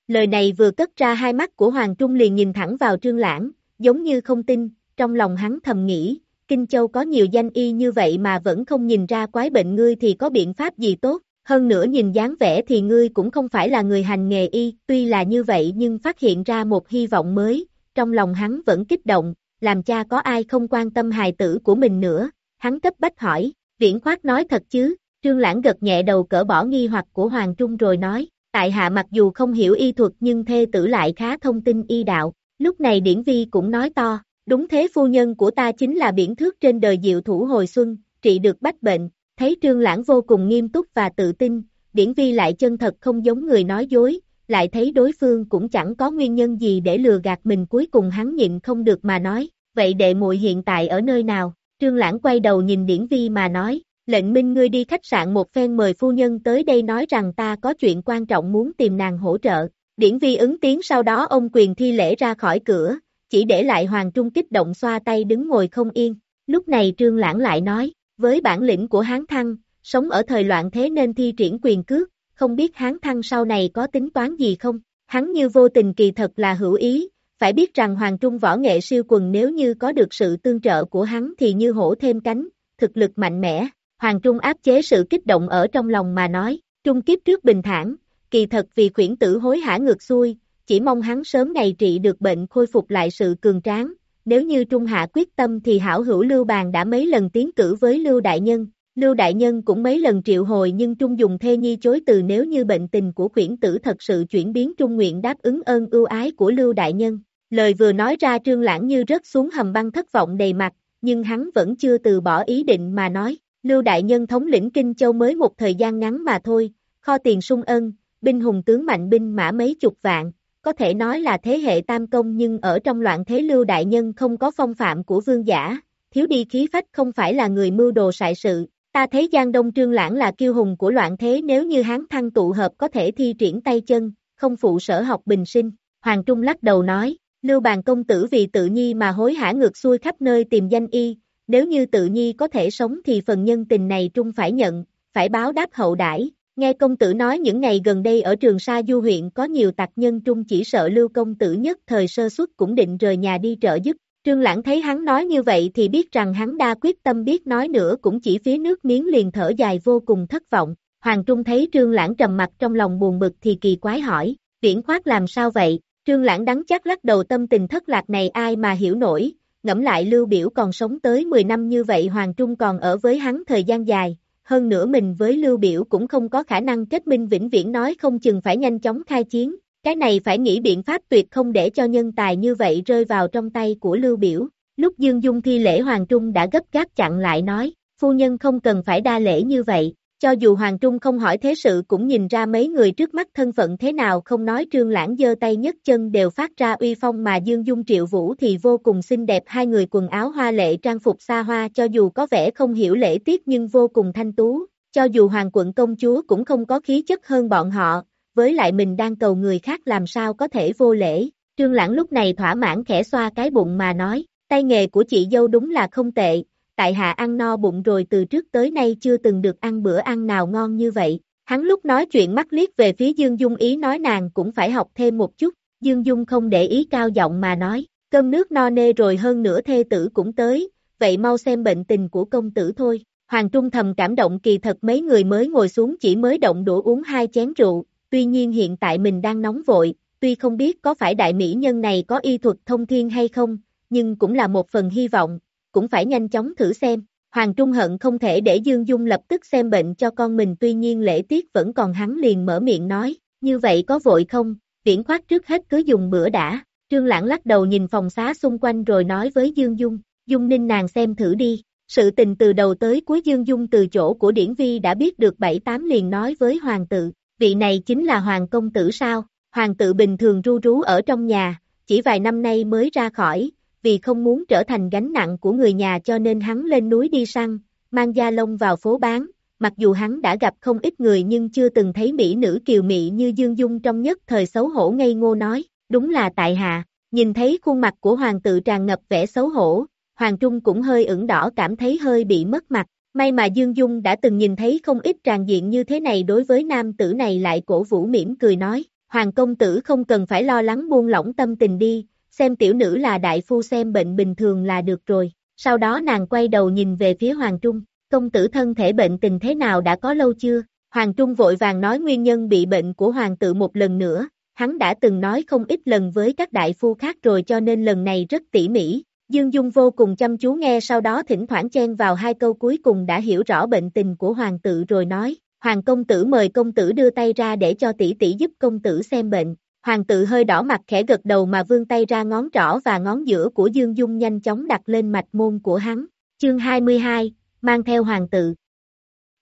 Speaker 2: Lời này vừa cất ra hai mắt của Hoàng Trung liền nhìn thẳng vào Trương Lãng, giống như không tin, trong lòng hắn thầm nghĩ, Kinh Châu có nhiều danh y như vậy mà vẫn không nhìn ra quái bệnh ngươi thì có biện pháp gì tốt, hơn nữa nhìn dáng vẻ thì ngươi cũng không phải là người hành nghề y, tuy là như vậy nhưng phát hiện ra một hy vọng mới, trong lòng hắn vẫn kích động, làm cha có ai không quan tâm hài tử của mình nữa, hắn cấp bách hỏi, viễn khoát nói thật chứ, trương lãng gật nhẹ đầu cỡ bỏ nghi hoặc của Hoàng Trung rồi nói, tại hạ mặc dù không hiểu y thuật nhưng thê tử lại khá thông tin y đạo, lúc này điển vi cũng nói to, đúng thế phu nhân của ta chính là biển thước trên đời diệu thủ hồi xuân, trị được bách bệnh, Thấy trương lãng vô cùng nghiêm túc và tự tin, điển vi lại chân thật không giống người nói dối, lại thấy đối phương cũng chẳng có nguyên nhân gì để lừa gạt mình cuối cùng hắn nhịn không được mà nói, vậy đệ muội hiện tại ở nơi nào, trương lãng quay đầu nhìn điển vi mà nói, lệnh minh ngươi đi khách sạn một phen mời phu nhân tới đây nói rằng ta có chuyện quan trọng muốn tìm nàng hỗ trợ. Điển vi ứng tiếng sau đó ông quyền thi lễ ra khỏi cửa, chỉ để lại Hoàng Trung kích động xoa tay đứng ngồi không yên. Lúc này Trương Lãng lại nói, với bản lĩnh của Hán Thăng, sống ở thời loạn thế nên thi triển quyền cước, không biết Hán Thăng sau này có tính toán gì không? Hắn như vô tình kỳ thật là hữu ý, phải biết rằng Hoàng Trung võ nghệ siêu quần nếu như có được sự tương trợ của hắn thì như hổ thêm cánh, thực lực mạnh mẽ. Hoàng Trung áp chế sự kích động ở trong lòng mà nói, Trung kiếp trước bình thản, kỳ thật vì khuyển tử hối hả ngược xuôi, chỉ mong hắn sớm ngày trị được bệnh khôi phục lại sự cường tráng. Nếu như Trung Hạ quyết tâm thì hảo hữu Lưu Bàn đã mấy lần tiến cử với Lưu Đại Nhân, Lưu Đại Nhân cũng mấy lần triệu hồi nhưng Trung dùng thê nhi chối từ nếu như bệnh tình của khuyển tử thật sự chuyển biến Trung nguyện đáp ứng ơn ưu ái của Lưu Đại Nhân. Lời vừa nói ra trương lãng như rớt xuống hầm băng thất vọng đầy mặt, nhưng hắn vẫn chưa từ bỏ ý định mà nói, Lưu Đại Nhân thống lĩnh Kinh Châu mới một thời gian ngắn mà thôi, kho tiền sung ân, binh hùng tướng mạnh binh mã mấy chục vạn, có thể nói là thế hệ tam công nhưng ở trong loạn thế Lưu Đại Nhân không có phong phạm của vương giả, thiếu đi khí phách không phải là người mưu đồ sại sự, ta thấy Giang Đông Trương Lãng là kiêu hùng của loạn thế nếu như hán thăng tụ hợp có thể thi triển tay chân, không phụ sở học bình sinh, Hoàng Trung lắc đầu nói, Lưu bàn công tử vì tự nhi mà hối hả ngược xuôi khắp nơi tìm danh y, nếu như tự nhi có thể sống thì phần nhân tình này trung phải nhận, phải báo đáp hậu đãi. Nghe công tử nói những ngày gần đây ở trường Sa Du huyện có nhiều tạc nhân trung chỉ sợ lưu công tử nhất thời sơ suất cũng định rời nhà đi trợ giúp. Trương Lãng thấy hắn nói như vậy thì biết rằng hắn đa quyết tâm biết nói nữa cũng chỉ phía nước miếng liền thở dài vô cùng thất vọng. Hoàng Trung thấy Trương Lãng trầm mặt trong lòng buồn bực thì kỳ quái hỏi, viễn khoát làm sao vậy, Trương Lãng đắng chắc lắc đầu tâm tình thất lạc này ai mà hiểu nổi, ngẫm lại Lưu Biểu còn sống tới 10 năm như vậy Hoàng Trung còn ở với hắn thời gian dài, hơn nữa mình với Lưu Biểu cũng không có khả năng kết minh vĩnh viễn nói không chừng phải nhanh chóng khai chiến, cái này phải nghĩ biện pháp tuyệt không để cho nhân tài như vậy rơi vào trong tay của Lưu Biểu. Lúc Dương Dung thi lễ Hoàng Trung đã gấp gáp chặn lại nói, phu nhân không cần phải đa lễ như vậy, cho dù Hoàng Trung không hỏi thế sự cũng nhìn ra mấy người trước mắt thân phận thế nào không nói trương lãng giơ tay nhất chân đều phát ra uy phong mà Dương Dung Triệu Vũ thì vô cùng xinh đẹp hai người quần áo hoa lệ trang phục xa hoa cho dù có vẻ không hiểu lễ tiết nhưng vô cùng thanh tú, cho dù Hoàng quận công chúa cũng không có khí chất hơn bọn họ, với lại mình đang cầu người khác làm sao có thể vô lễ, trương lãng lúc này thỏa mãn khẽ xoa cái bụng mà nói, tay nghề của chị dâu đúng là không tệ, tại hạ ăn no bụng rồi từ trước tới nay chưa từng được ăn bữa ăn nào ngon như vậy. Hắn lúc nói chuyện mắt liếc về phía Dương Dung ý nói nàng cũng phải học thêm một chút, Dương Dung không để ý cao giọng mà nói, cơm nước no nê rồi hơn nữa thê tử cũng tới, vậy mau xem bệnh tình của công tử thôi. Hoàng Trung thầm cảm động kỳ thật mấy người mới ngồi xuống chỉ mới động đũa uống hai chén rượu, tuy nhiên hiện tại mình đang nóng vội, tuy không biết có phải đại mỹ nhân này có y thuật thông thiên hay không, nhưng cũng là một phần hy vọng, cũng phải nhanh chóng thử xem. Hoàng Trung hận không thể để Dương Dung lập tức xem bệnh cho con mình tuy nhiên lễ tiết vẫn còn hắn liền mở miệng nói, như vậy có vội không, viễn khoát trước hết cứ dùng bữa đã. Trương Lãng lắc đầu nhìn phòng xá xung quanh rồi nói với Dương Dung, Dung ninh nàng xem thử đi. Sự tình từ đầu tới cuối Dương Dung từ chỗ của Điển Vi đã biết được bảy tám liền nói với Hoàng tự, vị này chính là Hoàng công tử sao, Hoàng tự bình thường ru rú ở trong nhà, chỉ vài năm nay mới ra khỏi, vì không muốn trở thành gánh nặng của người nhà cho nên hắn lên núi đi săn, mang da lông vào phố bán, mặc dù hắn đã gặp không ít người nhưng chưa từng thấy mỹ nữ kiều mị như Dương Dung trong nhất thời xấu hổ ngây ngô nói, đúng là tại hạ, nhìn thấy khuôn mặt của hoàng tự tràn ngập vẻ xấu hổ, hoàng trung cũng hơi ửng đỏ cảm thấy hơi bị mất mặt, may mà Dương Dung đã từng nhìn thấy không ít tràn diện như thế này đối với nam tử này lại cổ vũ mỉm cười nói, hoàng công tử không cần phải lo lắng buông lỏng tâm tình đi, xem tiểu nữ là đại phu xem bệnh bình thường là được rồi. Sau đó nàng quay đầu nhìn về phía Hoàng Trung, công tử thân thể bệnh tình thế nào đã có lâu chưa? Hoàng Trung vội vàng nói nguyên nhân bị bệnh của Hoàng tự một lần nữa, hắn đã từng nói không ít lần với các đại phu khác rồi cho nên lần này rất tỉ mỉ. Dương Dung vô cùng chăm chú nghe sau đó thỉnh thoảng chen vào hai câu cuối cùng đã hiểu rõ bệnh tình của Hoàng tự rồi nói, Hoàng công tử mời công tử đưa tay ra để cho tỷ tỷ giúp công tử xem bệnh. Hoàng tự hơi đỏ mặt khẽ gật đầu mà vươn tay ra ngón trỏ và ngón giữa của Dương Dung nhanh chóng đặt lên mạch môn của hắn. Chương 22, mang theo hoàng tự.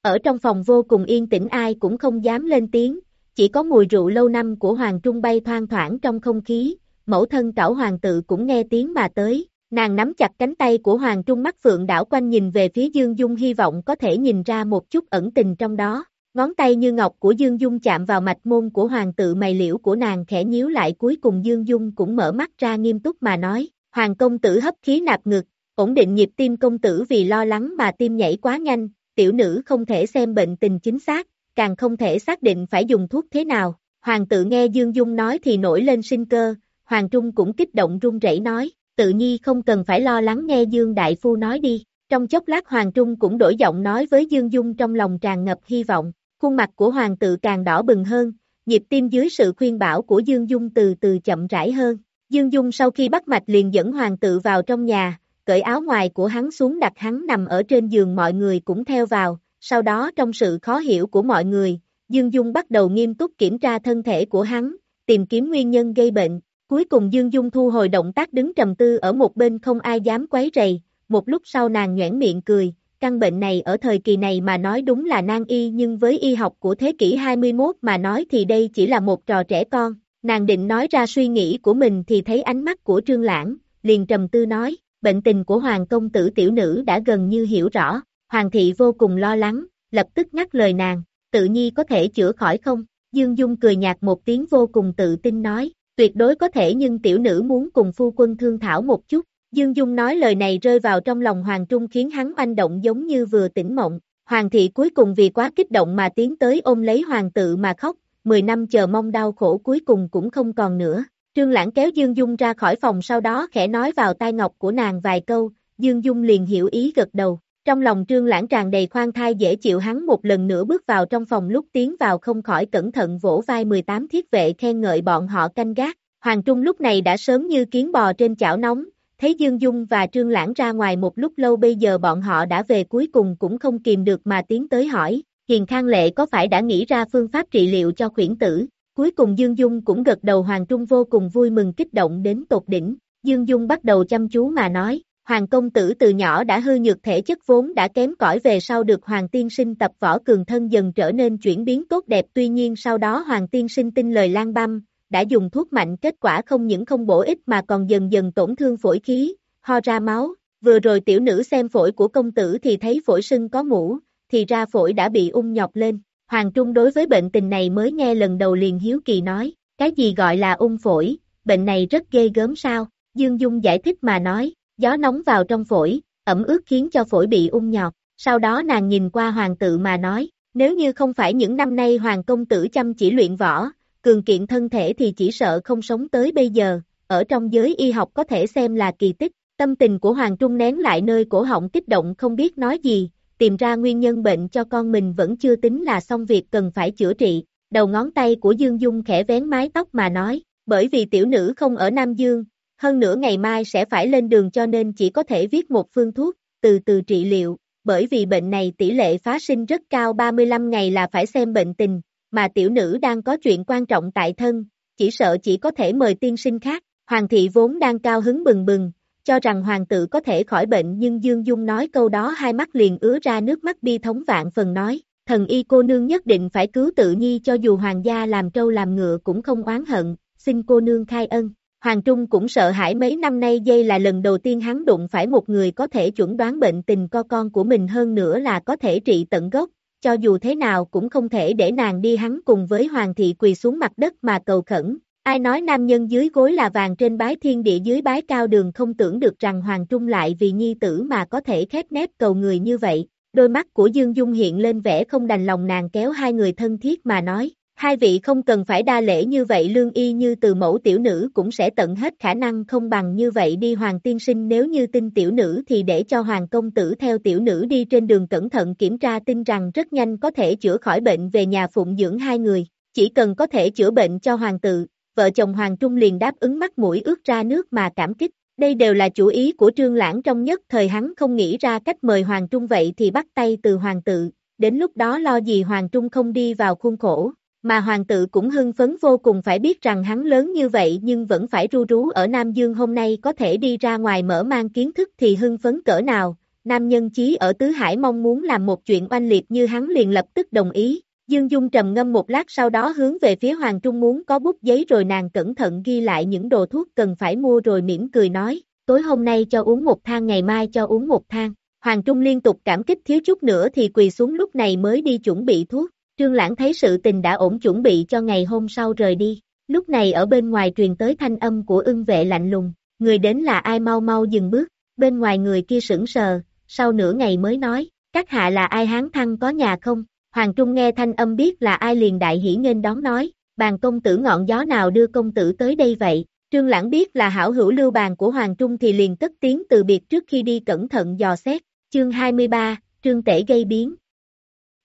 Speaker 2: Ở trong phòng vô cùng yên tĩnh ai cũng không dám lên tiếng, chỉ có mùi rượu lâu năm của hoàng trung bay thoang thoảng trong không khí, mẫu thân cảo hoàng tự cũng nghe tiếng mà tới, Nàng nắm chặt cánh tay của Hoàng Trung mắt phượng đảo quanh nhìn về phía Dương Dung hy vọng có thể nhìn ra một chút ẩn tình trong đó. Ngón tay như ngọc của Dương Dung chạm vào mạch môn của hoàng tự mày liễu của nàng khẽ nhíu lại cuối cùng Dương Dung cũng mở mắt ra nghiêm túc mà nói, Hoàng công tử hấp khí nạp ngực, ổn định nhịp tim công tử vì lo lắng mà tim nhảy quá nhanh, tiểu nữ không thể xem bệnh tình chính xác, càng không thể xác định phải dùng thuốc thế nào. Hoàng tự nghe Dương Dung nói thì nổi lên sinh cơ, Hoàng Trung cũng kích động run rẩy nói, tự nhi không cần phải lo lắng nghe Dương Đại Phu nói đi. Trong chốc lát Hoàng Trung cũng đổi giọng nói với Dương Dung trong lòng tràn ngập hy vọng, khuôn mặt của Hoàng tự càng đỏ bừng hơn, nhịp tim dưới sự khuyên bảo của Dương Dung từ từ chậm rãi hơn. Dương Dung sau khi bắt mạch liền dẫn Hoàng tự vào trong nhà, cởi áo ngoài của hắn xuống đặt hắn nằm ở trên giường mọi người cũng theo vào, sau đó trong sự khó hiểu của mọi người, Dương Dung bắt đầu nghiêm túc kiểm tra thân thể của hắn, tìm kiếm nguyên nhân gây bệnh, cuối cùng Dương Dung thu hồi động tác đứng trầm tư ở một bên không ai dám quấy rầy, một lúc sau nàng nhoảng miệng cười, căn bệnh này ở thời kỳ này mà nói đúng là nan y nhưng với y học của thế kỷ 21 mà nói thì đây chỉ là một trò trẻ con, nàng định nói ra suy nghĩ của mình thì thấy ánh mắt của Trương Lãng, liền trầm tư nói, bệnh tình của Hoàng công tử tiểu nữ đã gần như hiểu rõ, Hoàng thị vô cùng lo lắng, lập tức nhắc lời nàng, tự nhi có thể chữa khỏi không? Dương Dung cười nhạt một tiếng vô cùng tự tin nói, tuyệt đối có thể nhưng tiểu nữ muốn cùng phu quân thương thảo một chút. Dương Dung nói lời này rơi vào trong lòng Hoàng Trung khiến hắn oanh động giống như vừa tỉnh mộng. Hoàng thị cuối cùng vì quá kích động mà tiến tới ôm lấy hoàng tự mà khóc, 10 năm chờ mong đau khổ cuối cùng cũng không còn nữa. Trương Lãng kéo Dương Dung ra khỏi phòng sau đó khẽ nói vào tai ngọc của nàng vài câu, Dương Dung liền hiểu ý gật đầu. Trong lòng Trương Lãng tràn đầy khoan thai dễ chịu hắn một lần nữa bước vào trong phòng lúc tiến vào không khỏi cẩn thận vỗ vai 18 thiết vệ khen ngợi bọn họ canh gác. Hoàng Trung lúc này đã sớm như kiến bò trên chảo nóng, thấy Dương Dung và Trương Lãng ra ngoài một lúc lâu bây giờ bọn họ đã về cuối cùng cũng không kìm được mà tiến tới hỏi, Hiền Khang Lệ có phải đã nghĩ ra phương pháp trị liệu cho khuyển tử, cuối cùng Dương Dung cũng gật đầu Hoàng Trung vô cùng vui mừng kích động đến tột đỉnh, Dương Dung bắt đầu chăm chú mà nói, Hoàng công tử từ nhỏ đã hư nhược thể chất vốn đã kém cỏi về sau được Hoàng tiên sinh tập võ cường thân dần trở nên chuyển biến tốt đẹp tuy nhiên sau đó Hoàng tiên sinh tin lời Lang băm, đã dùng thuốc mạnh kết quả không những không bổ ích mà còn dần dần tổn thương phổi khí, ho ra máu, vừa rồi tiểu nữ xem phổi của công tử thì thấy phổi sưng có mũ, thì ra phổi đã bị ung nhọc lên, Hoàng Trung đối với bệnh tình này mới nghe lần đầu liền hiếu kỳ nói, cái gì gọi là ung phổi, bệnh này rất ghê gớm sao, Dương Dung giải thích mà nói, gió nóng vào trong phổi, ẩm ướt khiến cho phổi bị ung nhọt, sau đó nàng nhìn qua hoàng tự mà nói, nếu như không phải những năm nay hoàng công tử chăm chỉ luyện võ, cường kiện thân thể thì chỉ sợ không sống tới bây giờ, ở trong giới y học có thể xem là kỳ tích, tâm tình của hoàng trung nén lại nơi cổ họng kích động không biết nói gì, tìm ra nguyên nhân bệnh cho con mình vẫn chưa tính là xong việc cần phải chữa trị, đầu ngón tay của Dương Dung khẽ vén mái tóc mà nói, bởi vì tiểu nữ không ở Nam Dương, hơn nữa ngày mai sẽ phải lên đường cho nên chỉ có thể viết một phương thuốc, từ từ trị liệu, bởi vì bệnh này tỷ lệ phá sinh rất cao 35 ngày là phải xem bệnh tình, mà tiểu nữ đang có chuyện quan trọng tại thân, chỉ sợ chỉ có thể mời tiên sinh khác, hoàng thị vốn đang cao hứng bừng bừng, cho rằng hoàng tử có thể khỏi bệnh nhưng Dương Dung nói câu đó hai mắt liền ứa ra nước mắt bi thống vạn phần nói, thần y cô nương nhất định phải cứu tự nhi cho dù hoàng gia làm trâu làm ngựa cũng không oán hận, xin cô nương khai ân. Hoàng Trung cũng sợ hãi mấy năm nay dây là lần đầu tiên hắn đụng phải một người có thể chuẩn đoán bệnh tình co con của mình hơn nữa là có thể trị tận gốc, cho dù thế nào cũng không thể để nàng đi hắn cùng với Hoàng thị quỳ xuống mặt đất mà cầu khẩn. Ai nói nam nhân dưới gối là vàng trên bái thiên địa dưới bái cao đường không tưởng được rằng Hoàng Trung lại vì nhi tử mà có thể khép nép cầu người như vậy. Đôi mắt của Dương Dung hiện lên vẻ không đành lòng nàng kéo hai người thân thiết mà nói, Hai vị không cần phải đa lễ như vậy lương y như từ mẫu tiểu nữ cũng sẽ tận hết khả năng không bằng như vậy đi. Hoàng tiên sinh nếu như tin tiểu nữ thì để cho hoàng công tử theo tiểu nữ đi trên đường cẩn thận kiểm tra tin rằng rất nhanh có thể chữa khỏi bệnh về nhà phụng dưỡng hai người, chỉ cần có thể chữa bệnh cho hoàng tự, vợ chồng hoàng trung liền đáp ứng mắt mũi ướt ra nước mà cảm kích. Đây đều là chủ ý của trương lãng trong nhất thời hắn không nghĩ ra cách mời hoàng trung vậy thì bắt tay từ hoàng tự, đến lúc đó lo gì hoàng trung không đi vào khuôn khổ, mà hoàng tự cũng hưng phấn vô cùng phải biết rằng hắn lớn như vậy nhưng vẫn phải ru rú ở Nam Dương hôm nay có thể đi ra ngoài mở mang kiến thức thì hưng phấn cỡ nào, nam nhân chí ở Tứ Hải mong muốn làm một chuyện oanh liệt như hắn liền lập tức đồng ý. Dương Dung trầm ngâm một lát sau đó hướng về phía Hoàng Trung muốn có bút giấy rồi nàng cẩn thận ghi lại những đồ thuốc cần phải mua rồi mỉm cười nói, tối hôm nay cho uống một thang ngày mai cho uống một thang. Hoàng Trung liên tục cảm kích thiếu chút nữa thì quỳ xuống lúc này mới đi chuẩn bị thuốc. Trương Lãng thấy sự tình đã ổn chuẩn bị cho ngày hôm sau rời đi. Lúc này ở bên ngoài truyền tới thanh âm của ưng vệ lạnh lùng, người đến là ai mau mau dừng bước, bên ngoài người kia sững sờ, sau nửa ngày mới nói, các hạ là ai hán thăng có nhà không? Hoàng Trung nghe thanh âm biết là ai liền đại hỉ nghênh đón nói, bàn công tử ngọn gió nào đưa công tử tới đây vậy? Trương Lãng biết là hảo hữu lưu bàn của Hoàng Trung thì liền tất tiếng từ biệt trước khi đi cẩn thận dò xét, chương 23, Trương Tể gây biến.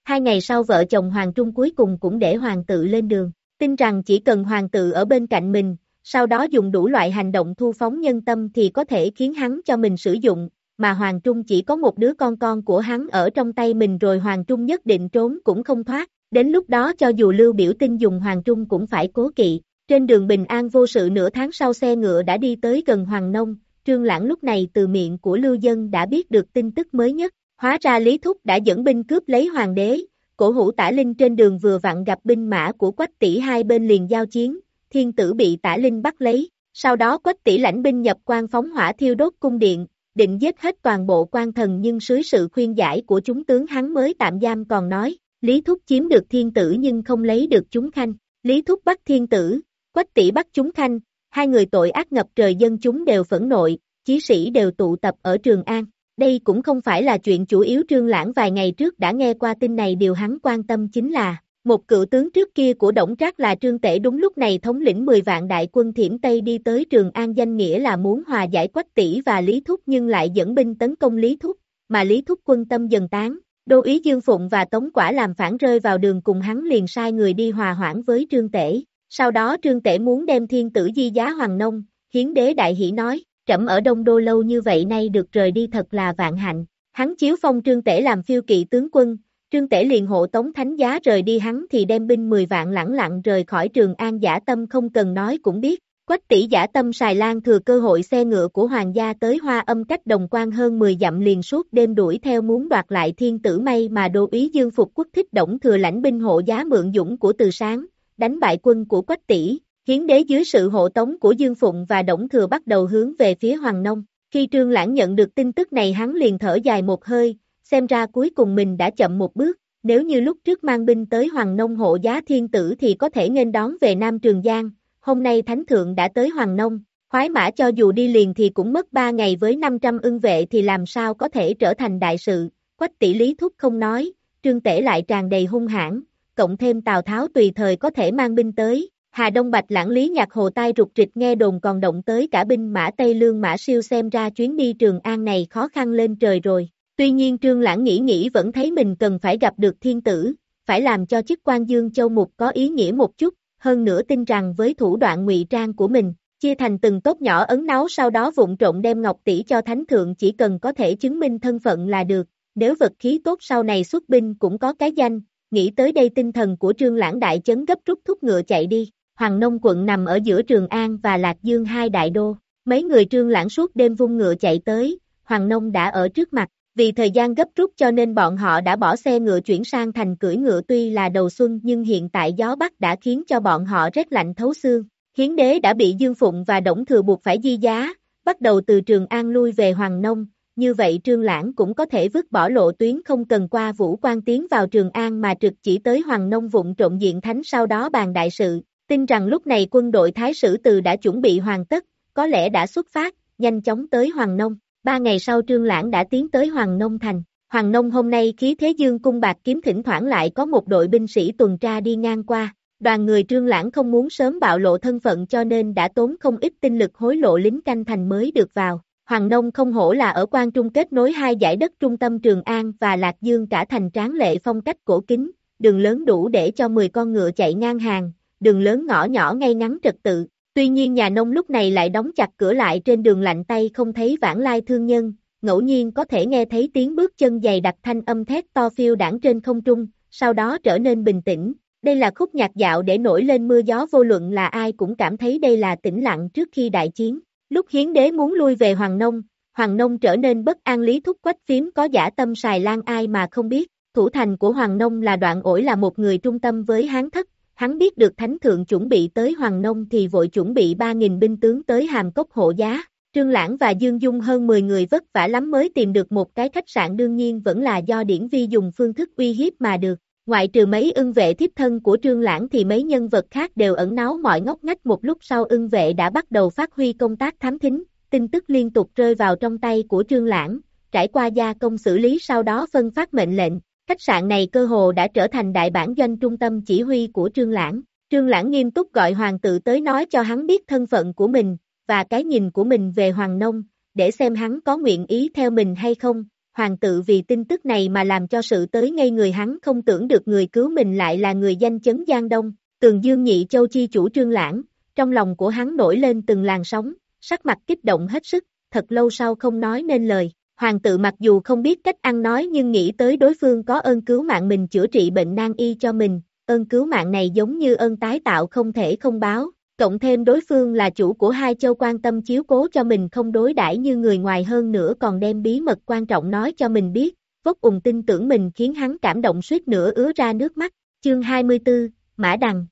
Speaker 2: Hai ngày sau vợ chồng Hoàng Trung cuối cùng cũng để Hoàng tự lên đường, tin rằng chỉ cần Hoàng tự ở bên cạnh mình, sau đó dùng đủ loại hành động thu phóng nhân tâm thì có thể khiến hắn cho mình sử dụng, mà Hoàng Trung chỉ có một đứa con con của hắn ở trong tay mình rồi Hoàng Trung nhất định trốn cũng không thoát, đến lúc đó cho dù lưu biểu tin dùng Hoàng Trung cũng phải cố kỵ. Trên đường Bình An vô sự nửa tháng sau xe ngựa đã đi tới gần Hoàng Nông, Trương Lãng lúc này từ miệng của Lưu Dân đã biết được tin tức mới nhất, hóa ra Lý Thúc đã dẫn binh cướp lấy Hoàng đế, cổ hủ tả linh trên đường vừa vặn gặp binh mã của quách tỷ hai bên liền giao chiến, thiên tử bị tả linh bắt lấy, sau đó quách tỷ lãnh binh nhập quan phóng hỏa thiêu đốt cung điện, định giết hết toàn bộ quan thần nhưng dưới sự khuyên giải của chúng tướng hắn mới tạm giam còn nói, Lý Thúc chiếm được thiên tử nhưng không lấy được chúng khanh, Lý Thúc bắt thiên tử, quách tỷ bắt chúng khanh, hai người tội ác ngập trời dân chúng đều phẫn nội, chí sĩ đều tụ tập ở Trường An. Đây cũng không phải là chuyện chủ yếu trương lãng vài ngày trước đã nghe qua tin này điều hắn quan tâm chính là, một cựu tướng trước kia của Đổng Trác là Trương Tể đúng lúc này thống lĩnh 10 vạn đại quân thiểm Tây đi tới Trường An danh nghĩa là muốn hòa giải quách tỷ và Lý Thúc nhưng lại dẫn binh tấn công Lý Thúc, mà Lý Thúc quân tâm dần tán. Đô ý Dương Phụng và Tống Quả làm phản rơi vào đường cùng hắn liền sai người đi hòa hoãn với Trương Tể. Sau đó Trương Tể muốn đem thiên tử di giá Hoàng Nông, hiến đế đại hỷ nói, trẫm ở Đông Đô lâu như vậy nay được rời đi thật là vạn hạnh. Hắn chiếu phong Trương Tể làm phiêu kỵ tướng quân, Trương Tể liền hộ tống thánh giá rời đi hắn thì đem binh 10 vạn lẳng lặng rời khỏi trường an giả tâm không cần nói cũng biết. Quách tỷ giả tâm xài lan thừa cơ hội xe ngựa của hoàng gia tới hoa âm cách đồng quan hơn 10 dặm liền suốt đêm đuổi theo muốn đoạt lại thiên tử may mà đô ý dương phục quốc thích động thừa lãnh binh hộ giá mượn dũng của từ sáng, đánh bại quân của quách tỷ, Hiến đế dưới sự hộ tống của Dương Phụng và Đổng Thừa bắt đầu hướng về phía Hoàng Nông. Khi Trương Lãng nhận được tin tức này hắn liền thở dài một hơi, xem ra cuối cùng mình đã chậm một bước, nếu như lúc trước mang binh tới Hoàng Nông hộ giá thiên tử thì có thể nghênh đón về Nam Trường Giang, hôm nay Thánh Thượng đã tới Hoàng Nông, khoái mã cho dù đi liền thì cũng mất 3 ngày với 500 ưng vệ thì làm sao có thể trở thành đại sự, quách tỷ lý thúc không nói, trương tể lại tràn đầy hung hãn, cộng thêm Tào Tháo tùy thời có thể mang binh tới, Hà Đông Bạch lãng lý nhạc hồ tai rụt rịch nghe đồn còn động tới cả binh mã Tây Lương mã siêu xem ra chuyến đi Trường An này khó khăn lên trời rồi. Tuy nhiên Trương Lãng nghĩ nghĩ vẫn thấy mình cần phải gặp được thiên tử, phải làm cho chức quan Dương Châu Mục có ý nghĩa một chút, hơn nữa tin rằng với thủ đoạn ngụy trang của mình, chia thành từng tốt nhỏ ấn náu sau đó vụng trộn đem ngọc tỷ cho thánh thượng chỉ cần có thể chứng minh thân phận là được, nếu vật khí tốt sau này xuất binh cũng có cái danh, nghĩ tới đây tinh thần của Trương Lãng đại chấn gấp rút thúc ngựa chạy đi. Hoàng Nông quận nằm ở giữa Trường An và Lạc Dương hai đại đô. Mấy người trương lãng suốt đêm vung ngựa chạy tới, Hoàng Nông đã ở trước mặt. Vì thời gian gấp rút cho nên bọn họ đã bỏ xe ngựa chuyển sang thành cưỡi ngựa tuy là đầu xuân nhưng hiện tại gió bắc đã khiến cho bọn họ rét lạnh thấu xương. Hiến đế đã bị Dương Phụng và Đổng Thừa buộc phải di giá, bắt đầu từ Trường An lui về Hoàng Nông, như vậy Trương Lãng cũng có thể vứt bỏ lộ tuyến không cần qua Vũ Quan tiến vào Trường An mà trực chỉ tới Hoàng Nông vụng trộn diện thánh sau đó bàn đại sự, Tin rằng lúc này quân đội Thái Sử Từ đã chuẩn bị hoàn tất, có lẽ đã xuất phát, nhanh chóng tới Hoàng Nông. Ba ngày sau Trương Lãng đã tiến tới Hoàng Nông Thành. Hoàng Nông hôm nay khí thế dương cung bạc kiếm thỉnh thoảng lại có một đội binh sĩ tuần tra đi ngang qua. Đoàn người Trương Lãng không muốn sớm bạo lộ thân phận cho nên đã tốn không ít tinh lực hối lộ lính canh thành mới được vào. Hoàng Nông không hổ là ở quan trung kết nối hai giải đất trung tâm Trường An và Lạc Dương cả thành tráng lệ phong cách cổ kính, đường lớn đủ để cho 10 con ngựa chạy ngang hàng, đường lớn ngõ nhỏ ngay ngắn trật tự. Tuy nhiên nhà nông lúc này lại đóng chặt cửa lại trên đường lạnh tay không thấy vãng lai thương nhân, ngẫu nhiên có thể nghe thấy tiếng bước chân dày đặc thanh âm thét to phiêu đảng trên không trung, sau đó trở nên bình tĩnh. Đây là khúc nhạc dạo để nổi lên mưa gió vô luận là ai cũng cảm thấy đây là tĩnh lặng trước khi đại chiến. Lúc hiến đế muốn lui về Hoàng Nông, Hoàng Nông trở nên bất an lý thúc quách phím có giả tâm xài lan ai mà không biết. Thủ thành của Hoàng Nông là đoạn ổi là một người trung tâm với Hán Thất, Hắn biết được Thánh Thượng chuẩn bị tới Hoàng Nông thì vội chuẩn bị 3.000 binh tướng tới Hàm Cốc hộ giá. Trương Lãng và Dương Dung hơn 10 người vất vả lắm mới tìm được một cái khách sạn đương nhiên vẫn là do điển vi dùng phương thức uy hiếp mà được. Ngoại trừ mấy ưng vệ thiếp thân của Trương Lãng thì mấy nhân vật khác đều ẩn náu mọi ngóc ngách một lúc sau ưng vệ đã bắt đầu phát huy công tác thám thính, tin tức liên tục rơi vào trong tay của Trương Lãng, trải qua gia công xử lý sau đó phân phát mệnh lệnh. Khách sạn này cơ hồ đã trở thành đại bản doanh trung tâm chỉ huy của Trương Lãng. Trương Lãng nghiêm túc gọi hoàng tự tới nói cho hắn biết thân phận của mình, và cái nhìn của mình về Hoàng Nông, để xem hắn có nguyện ý theo mình hay không. Hoàng tự vì tin tức này mà làm cho sự tới ngay người hắn không tưởng được người cứu mình lại là người danh chấn Giang Đông, tường dương nhị châu chi chủ trương lãng, trong lòng của hắn nổi lên từng làn sóng, sắc mặt kích động hết sức, thật lâu sau không nói nên lời. Hoàng tự mặc dù không biết cách ăn nói nhưng nghĩ tới đối phương có ơn cứu mạng mình chữa trị bệnh nan y cho mình, ơn cứu mạng này giống như ơn tái tạo không thể không báo, cộng thêm đối phương là chủ của hai châu quan tâm chiếu cố cho mình không đối đãi như người ngoài hơn nữa còn đem bí mật quan trọng nói cho mình biết, vốc ùng tin tưởng mình khiến hắn cảm động suýt nữa ứa ra nước mắt, chương 24, Mã Đằng.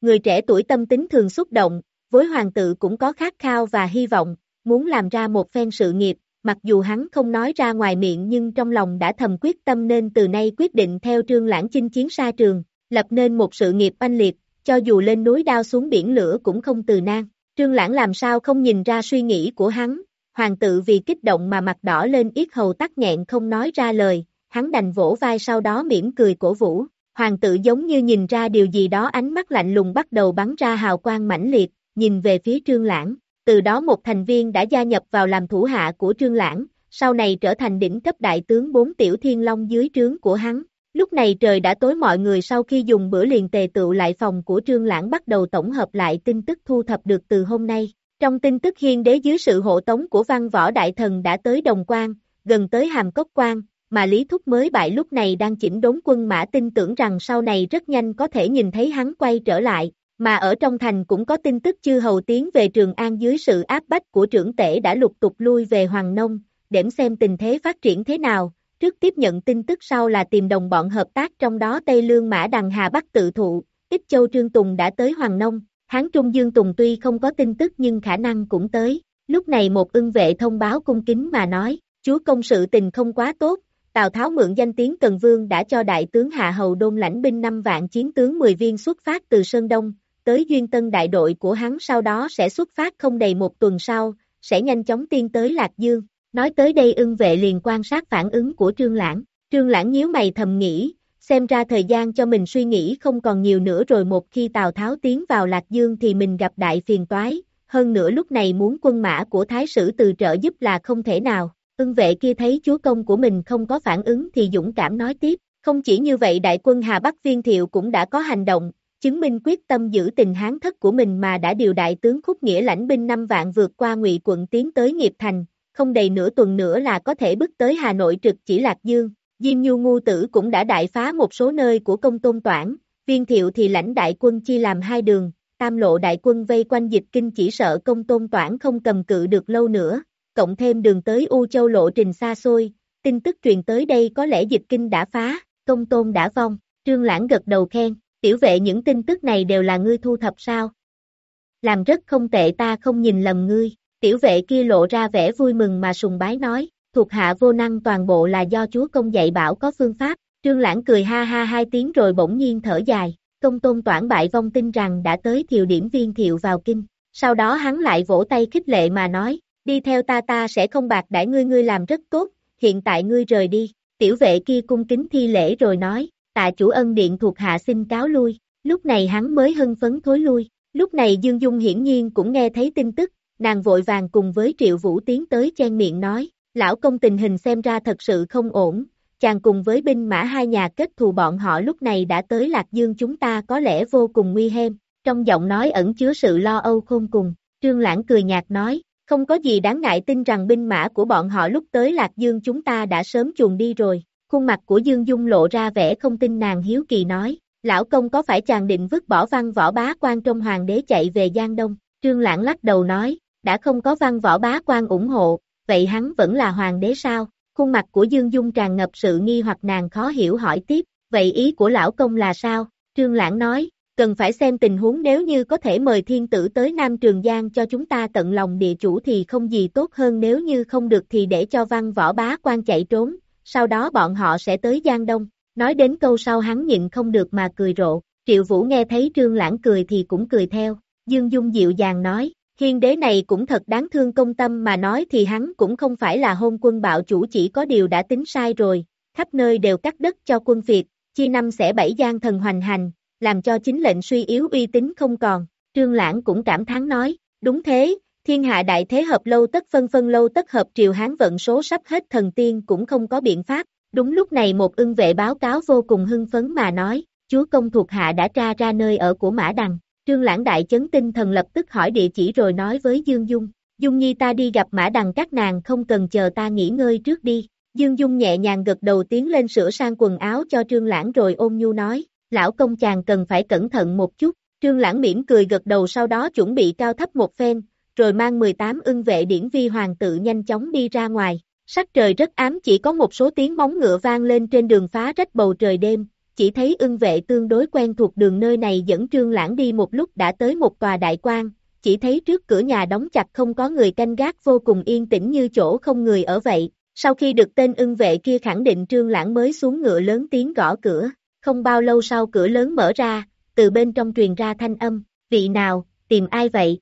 Speaker 2: Người trẻ tuổi tâm tính thường xúc động, với hoàng tự cũng có khát khao và hy vọng, muốn làm ra một phen sự nghiệp, mặc dù hắn không nói ra ngoài miệng nhưng trong lòng đã thầm quyết tâm nên từ nay quyết định theo trương lãng chinh chiến xa trường, lập nên một sự nghiệp oanh liệt, cho dù lên núi đao xuống biển lửa cũng không từ nan. Trương Lãng làm sao không nhìn ra suy nghĩ của hắn, hoàng tự vì kích động mà mặt đỏ lên yết hầu tắc nghẹn không nói ra lời, hắn đành vỗ vai sau đó mỉm cười cổ vũ. Hoàng tự giống như nhìn ra điều gì đó ánh mắt lạnh lùng bắt đầu bắn ra hào quang mãnh liệt, nhìn về phía Trương Lãng. Từ đó một thành viên đã gia nhập vào làm thủ hạ của Trương Lãng, sau này trở thành đỉnh cấp đại tướng bốn tiểu thiên long dưới trướng của hắn. Lúc này trời đã tối mọi người sau khi dùng bữa liền tề tựu lại phòng của Trương Lãng bắt đầu tổng hợp lại tin tức thu thập được từ hôm nay. Trong tin tức hiên đế dưới sự hộ tống của văn võ đại thần đã tới Đồng Quan, gần tới Hàm Cốc Quan, mà Lý Thúc mới bại lúc này đang chỉnh đốn quân mã tin tưởng rằng sau này rất nhanh có thể nhìn thấy hắn quay trở lại, mà ở trong thành cũng có tin tức chư hầu tiến về Trường An dưới sự áp bách của trưởng tể đã lục tục lui về Hoàng Nông, để xem tình thế phát triển thế nào, trước tiếp nhận tin tức sau là tìm đồng bọn hợp tác trong đó Tây Lương Mã Đằng Hà Bắc tự thụ, Ích Châu Trương Tùng đã tới Hoàng Nông, Hán Trung Dương Tùng tuy không có tin tức nhưng khả năng cũng tới, lúc này một ưng vệ thông báo cung kính mà nói, chúa công sự tình không quá tốt, Tào Tháo mượn danh tiếng Cần Vương đã cho đại tướng Hạ Hầu Đôn lãnh binh 5 vạn chiến tướng 10 viên xuất phát từ Sơn Đông, tới Duyên Tân đại đội của hắn sau đó sẽ xuất phát không đầy một tuần sau, sẽ nhanh chóng tiên tới Lạc Dương. Nói tới đây ưng vệ liền quan sát phản ứng của Trương Lãng, Trương Lãng nhíu mày thầm nghĩ, xem ra thời gian cho mình suy nghĩ không còn nhiều nữa rồi một khi Tào Tháo tiến vào Lạc Dương thì mình gặp đại phiền toái, hơn nữa lúc này muốn quân mã của Thái sử từ trợ giúp là không thể nào, ưng vệ kia thấy chúa công của mình không có phản ứng thì dũng cảm nói tiếp, không chỉ như vậy đại quân Hà Bắc Viên Thiệu cũng đã có hành động, chứng minh quyết tâm giữ tình hán thất của mình mà đã điều đại tướng Khúc Nghĩa lãnh binh năm vạn vượt qua ngụy quận tiến tới nghiệp thành, không đầy nửa tuần nữa là có thể bước tới Hà Nội trực chỉ Lạc Dương. Diêm Nhu Ngu Tử cũng đã đại phá một số nơi của công tôn toản, viên thiệu thì lãnh đại quân chia làm hai đường, tam lộ đại quân vây quanh dịch kinh chỉ sợ công tôn toản không cầm cự được lâu nữa, cộng thêm đường tới U Châu lộ trình xa xôi, tin tức truyền tới đây có lẽ dịch kinh đã phá, công tôn đã vong, trương lãng gật đầu khen, tiểu vệ những tin tức này đều là ngươi thu thập sao? Làm rất không tệ ta không nhìn lầm ngươi, Tiểu vệ kia lộ ra vẻ vui mừng mà sùng bái nói, thuộc hạ vô năng toàn bộ là do chúa công dạy bảo có phương pháp, trương lãng cười ha ha hai tiếng rồi bỗng nhiên thở dài, công tôn toản bại vong tin rằng đã tới thiều điểm viên thiệu vào kinh, sau đó hắn lại vỗ tay khích lệ mà nói, đi theo ta ta sẽ không bạc đãi ngươi ngươi làm rất tốt, hiện tại ngươi rời đi, tiểu vệ kia cung kính thi lễ rồi nói, tạ chủ ân điện thuộc hạ xin cáo lui, lúc này hắn mới hân phấn thối lui, lúc này Dương Dung hiển nhiên cũng nghe thấy tin tức, nàng vội vàng cùng với Triệu Vũ tiến tới chen miệng nói, lão công tình hình xem ra thật sự không ổn, chàng cùng với binh mã hai nhà kết thù bọn họ lúc này đã tới Lạc Dương chúng ta có lẽ vô cùng nguy hiểm, trong giọng nói ẩn chứa sự lo âu khôn cùng, Trương Lãng cười nhạt nói, không có gì đáng ngại tin rằng binh mã của bọn họ lúc tới Lạc Dương chúng ta đã sớm chuồn đi rồi, khuôn mặt của Dương Dung lộ ra vẻ không tin nàng hiếu kỳ nói, lão công có phải chàng định vứt bỏ văn võ bá quan trong hoàng đế chạy về Giang Đông, Trương Lãng lắc đầu nói, đã không có văn võ bá quan ủng hộ, vậy hắn vẫn là hoàng đế sao? Khuôn mặt của Dương Dung tràn ngập sự nghi hoặc nàng khó hiểu hỏi tiếp, vậy ý của lão công là sao? Trương Lãng nói, cần phải xem tình huống nếu như có thể mời thiên tử tới Nam Trường Giang cho chúng ta tận lòng địa chủ thì không gì tốt hơn nếu như không được thì để cho văn võ bá quan chạy trốn, sau đó bọn họ sẽ tới Giang Đông. Nói đến câu sau hắn nhịn không được mà cười rộ, Triệu Vũ nghe thấy Trương Lãng cười thì cũng cười theo, Dương Dung dịu dàng nói, hiên đế này cũng thật đáng thương công tâm mà nói thì hắn cũng không phải là hôn quân bạo chủ chỉ có điều đã tính sai rồi, khắp nơi đều cắt đất cho quân Việt, chi năm sẽ bảy giang thần hoành hành, làm cho chính lệnh suy yếu uy tín không còn, Trương Lãng cũng cảm thán nói, đúng thế, thiên hạ đại thế hợp lâu tất phân phân lâu tất hợp triều hán vận số sắp hết thần tiên cũng không có biện pháp, đúng lúc này một ưng vệ báo cáo vô cùng hưng phấn mà nói, chúa công thuộc hạ đã tra ra nơi ở của Mã Đằng, Trương Lãng đại chấn tinh thần lập tức hỏi địa chỉ rồi nói với Dương Dung, Dung Nhi ta đi gặp Mã Đằng các nàng không cần chờ ta nghỉ ngơi trước đi, Dương Dung nhẹ nhàng gật đầu tiến lên sửa sang quần áo cho Trương Lãng rồi ôm nhu nói, lão công chàng cần phải cẩn thận một chút, Trương Lãng mỉm cười gật đầu sau đó chuẩn bị cao thấp một phen, rồi mang 18 ưng vệ điển vi hoàng tự nhanh chóng đi ra ngoài. Sắc trời rất ám chỉ có một số tiếng móng ngựa vang lên trên đường phá rách bầu trời đêm, chỉ thấy ưng vệ tương đối quen thuộc đường nơi này dẫn Trương Lãng đi một lúc đã tới một tòa đại quan, chỉ thấy trước cửa nhà đóng chặt không có người canh gác vô cùng yên tĩnh như chỗ không người ở vậy. Sau khi được tên ưng vệ kia khẳng định Trương Lãng mới xuống ngựa lớn tiếng gõ cửa, không bao lâu sau cửa lớn mở ra, từ bên trong truyền ra thanh âm, vị nào, tìm ai vậy?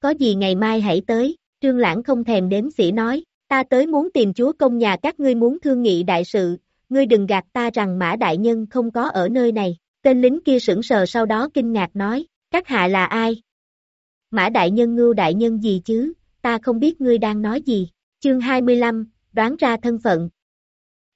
Speaker 2: Có gì ngày mai hãy tới, Trương Lãng không thèm đếm xỉ nói, ta tới muốn tìm chúa công nhà các ngươi muốn thương nghị đại sự, ngươi đừng gạt ta rằng Mã Đại Nhân không có ở nơi này, tên lính kia sững sờ sau đó kinh ngạc nói, các hạ là ai? Mã Đại Nhân ngưu Đại Nhân gì chứ, ta không biết ngươi đang nói gì, chương 25, đoán ra thân phận.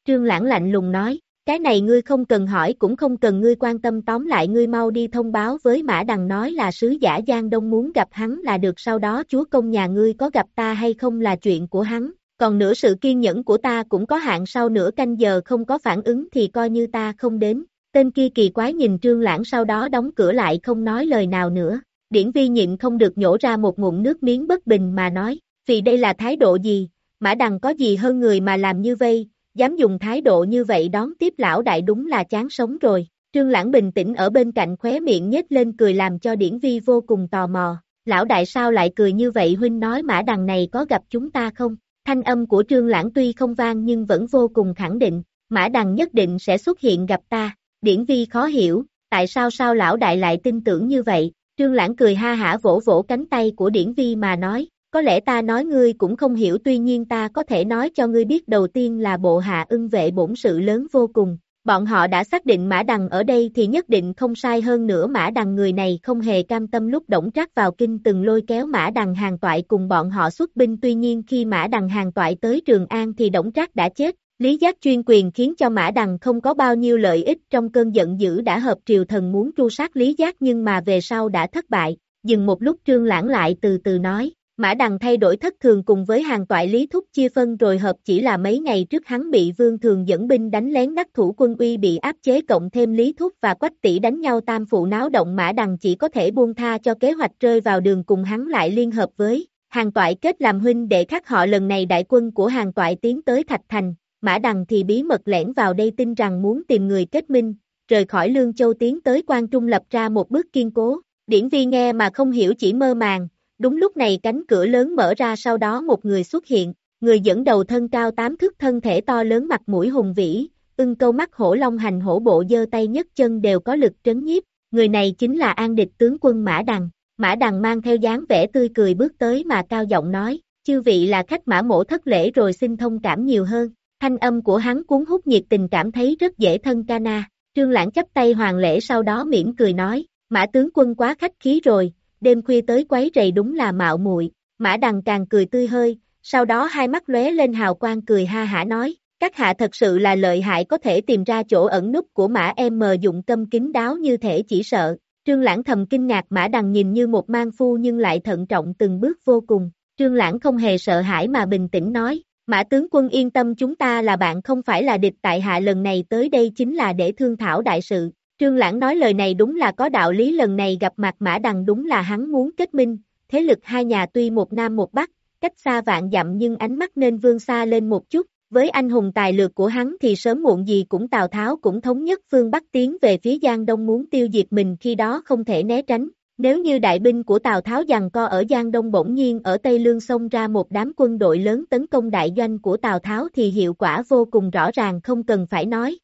Speaker 2: Trương Lãng lạnh lùng nói, cái này ngươi không cần hỏi cũng không cần ngươi quan tâm tóm lại ngươi mau đi thông báo với Mã Đằng nói là sứ giả Giang Đông muốn gặp hắn là được sau đó chúa công nhà ngươi có gặp ta hay không là chuyện của hắn, còn nửa sự kiên nhẫn của ta cũng có hạn sau nửa canh giờ không có phản ứng thì coi như ta không đến. Tên kia kỳ quái nhìn trương lãng sau đó đóng cửa lại không nói lời nào nữa. Điển vi nhịn không được nhổ ra một ngụm nước miếng bất bình mà nói, vì đây là thái độ gì, Mã Đằng có gì hơn người mà làm như vây, dám dùng thái độ như vậy đón tiếp lão đại đúng là chán sống rồi. Trương Lãng bình tĩnh ở bên cạnh khóe miệng nhếch lên cười làm cho Điển Vi vô cùng tò mò. Lão đại sao lại cười như vậy huynh nói mã đằng này có gặp chúng ta không? Thanh âm của Trương Lãng tuy không vang nhưng vẫn vô cùng khẳng định, mã đằng nhất định sẽ xuất hiện gặp ta. Điển Vi khó hiểu, tại sao sao lão đại lại tin tưởng như vậy? Trương Lãng cười ha hả vỗ vỗ cánh tay của Điển Vi mà nói, có lẽ ta nói ngươi cũng không hiểu tuy nhiên ta có thể nói cho ngươi biết đầu tiên là bộ hạ ưng vệ bổn sự lớn vô cùng. Bọn họ đã xác định Mã Đằng ở đây thì nhất định không sai hơn nữa Mã Đằng người này không hề cam tâm lúc động trác vào kinh từng lôi kéo Mã Đằng hàng toại cùng bọn họ xuất binh tuy nhiên khi Mã Đằng hàng toại tới Trường An thì động trác đã chết. Lý giác chuyên quyền khiến cho Mã Đằng không có bao nhiêu lợi ích trong cơn giận dữ đã hợp triều thần muốn tru sát Lý giác nhưng mà về sau đã thất bại. Dừng một lúc trương lãng lại từ từ nói, Mã Đằng thay đổi thất thường cùng với hàng toại lý thúc chia phân rồi hợp chỉ là mấy ngày trước hắn bị vương thường dẫn binh đánh lén đắc thủ quân uy bị áp chế cộng thêm lý thúc và quách tỷ đánh nhau tam phụ náo động Mã Đằng chỉ có thể buông tha cho kế hoạch rơi vào đường cùng hắn lại liên hợp với hàng toại kết làm huynh để khắc họ lần này đại quân của hàng toại tiến tới Thạch Thành, Mã Đằng thì bí mật lẻn vào đây tin rằng muốn tìm người kết minh, rời khỏi Lương Châu tiến tới Quan Trung lập ra một bước kiên cố, điển vi nghe mà không hiểu chỉ mơ màng Đúng lúc này cánh cửa lớn mở ra sau đó một người xuất hiện, người dẫn đầu thân cao tám thước thân thể to lớn mặt mũi hùng vĩ, ưng câu mắt hổ long hành hổ bộ dơ tay nhất chân đều có lực trấn nhiếp, người này chính là an địch tướng quân Mã Đằng. Mã Đằng mang theo dáng vẻ tươi cười bước tới mà cao giọng nói, chư vị là khách mã mổ thất lễ rồi xin thông cảm nhiều hơn. Thanh âm của hắn cuốn hút nhiệt tình cảm thấy rất dễ thân ca na. Trương Lãng chấp tay hoàng lễ sau đó mỉm cười nói, mã tướng quân quá khách khí rồi, đêm khuya tới quấy rầy đúng là mạo muội. Mã Đằng càng cười tươi hơi, sau đó hai mắt lóe lên hào quang cười ha hả nói, các hạ thật sự là lợi hại có thể tìm ra chỗ ẩn núp của mã em mờ dụng tâm kính đáo như thể chỉ sợ. Trương Lãng thầm kinh ngạc Mã Đằng nhìn như một mang phu nhưng lại thận trọng từng bước vô cùng. Trương Lãng không hề sợ hãi mà bình tĩnh nói, Mã tướng quân yên tâm chúng ta là bạn không phải là địch tại hạ lần này tới đây chính là để thương thảo đại sự. Trương Lãng nói lời này đúng là có đạo lý lần này gặp mặt Mã Đằng đúng là hắn muốn kết minh, thế lực hai nhà tuy một nam một bắc, cách xa vạn dặm nhưng ánh mắt nên vương xa lên một chút, với anh hùng tài lược của hắn thì sớm muộn gì cũng Tào Tháo cũng thống nhất phương Bắc tiến về phía Giang Đông muốn tiêu diệt mình khi đó không thể né tránh. Nếu như đại binh của Tào Tháo giằng co ở Giang Đông bỗng nhiên ở Tây Lương xông ra một đám quân đội lớn tấn công đại doanh của Tào Tháo thì hiệu quả vô cùng rõ ràng không cần phải nói.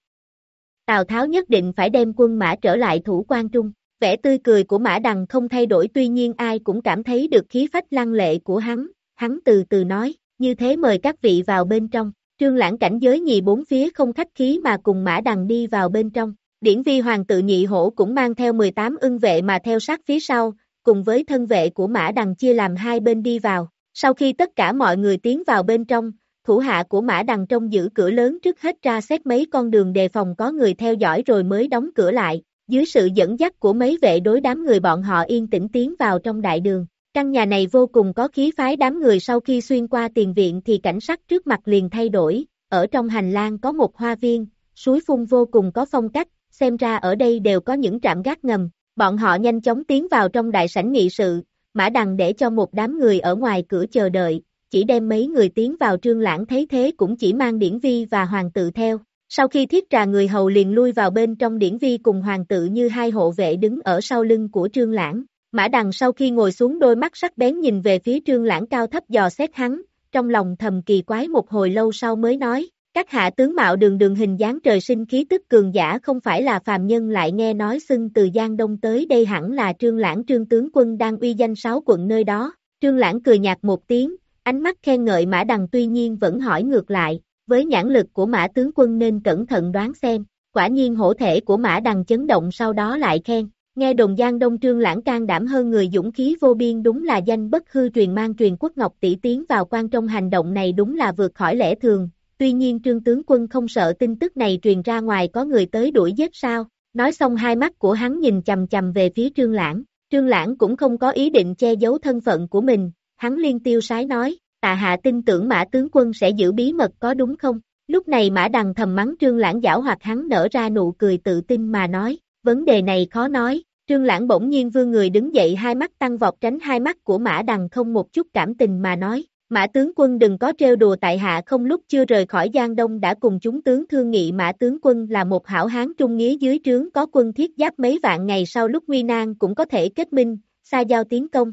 Speaker 2: Tào Tháo nhất định phải đem quân mã trở lại thủ quan trung. Vẻ tươi cười của Mã Đằng không thay đổi tuy nhiên ai cũng cảm thấy được khí phách lăng lệ của hắn, hắn từ từ nói, như thế mời các vị vào bên trong. Trương Lãng cảnh giới nhì bốn phía không khách khí mà cùng Mã Đằng đi vào bên trong. Điển vi hoàng tự nhị hổ cũng mang theo 18 ưng vệ mà theo sát phía sau, cùng với thân vệ của Mã Đằng chia làm hai bên đi vào. Sau khi tất cả mọi người tiến vào bên trong, thủ hạ của Mã Đằng trong giữ cửa lớn trước hết ra xét mấy con đường đề phòng có người theo dõi rồi mới đóng cửa lại. Dưới sự dẫn dắt của mấy vệ đối đám người bọn họ yên tĩnh tiến vào trong đại đường. Căn nhà này vô cùng có khí phái đám người sau khi xuyên qua tiền viện thì cảnh sắc trước mặt liền thay đổi, ở trong hành lang có một hoa viên, suối phun vô cùng có phong cách, xem ra ở đây đều có những trạm gác ngầm, bọn họ nhanh chóng tiến vào trong đại sảnh nghị sự, mã đằng để cho một đám người ở ngoài cửa chờ đợi, chỉ đem mấy người tiến vào trương lãng thấy thế cũng chỉ mang điển vi và hoàng tự theo. Sau khi thiết trà người hầu liền lui vào bên trong điển vi cùng hoàng tự như hai hộ vệ đứng ở sau lưng của trương lãng. Mã đằng sau khi ngồi xuống đôi mắt sắc bén nhìn về phía trương lãng cao thấp dò xét hắn, trong lòng thầm kỳ quái một hồi lâu sau mới nói, các hạ tướng mạo đường đường hình dáng trời sinh khí tức cường giả không phải là phàm nhân lại nghe nói xưng từ Giang Đông tới đây hẳn là trương lãng trương tướng quân đang uy danh sáu quận nơi đó. Trương lãng cười nhạt một tiếng, ánh mắt khen ngợi mã đằng tuy nhiên vẫn hỏi ngược lại, với nhãn lực của mã tướng quân nên cẩn thận đoán xem, quả nhiên hổ thể của mã đằng chấn động sau đó lại khen, nghe đồng giang đông trương lãng can đảm hơn người dũng khí vô biên đúng là danh bất hư truyền mang truyền quốc ngọc tỷ tiến vào quan trong hành động này đúng là vượt khỏi lẽ thường, tuy nhiên trương tướng quân không sợ tin tức này truyền ra ngoài có người tới đuổi giết sao, nói xong hai mắt của hắn nhìn chầm chầm về phía trương lãng, trương lãng cũng không có ý định che giấu thân phận của mình, hắn liên tiêu sái nói, tạ hạ tin tưởng mã tướng quân sẽ giữ bí mật có đúng không? Lúc này mã đằng thầm mắng trương lãng giảo hoặc hắn nở ra nụ cười tự tin mà nói, vấn đề này khó nói, trương lãng bỗng nhiên vương người đứng dậy hai mắt tăng vọt tránh hai mắt của mã đằng không một chút cảm tình mà nói, mã tướng quân đừng có trêu đùa tại hạ không lúc chưa rời khỏi Giang Đông đã cùng chúng tướng thương nghị mã tướng quân là một hảo hán trung nghĩa dưới trướng có quân thiết giáp mấy vạn ngày sau lúc nguy nan cũng có thể kết minh, xa giao tiến công,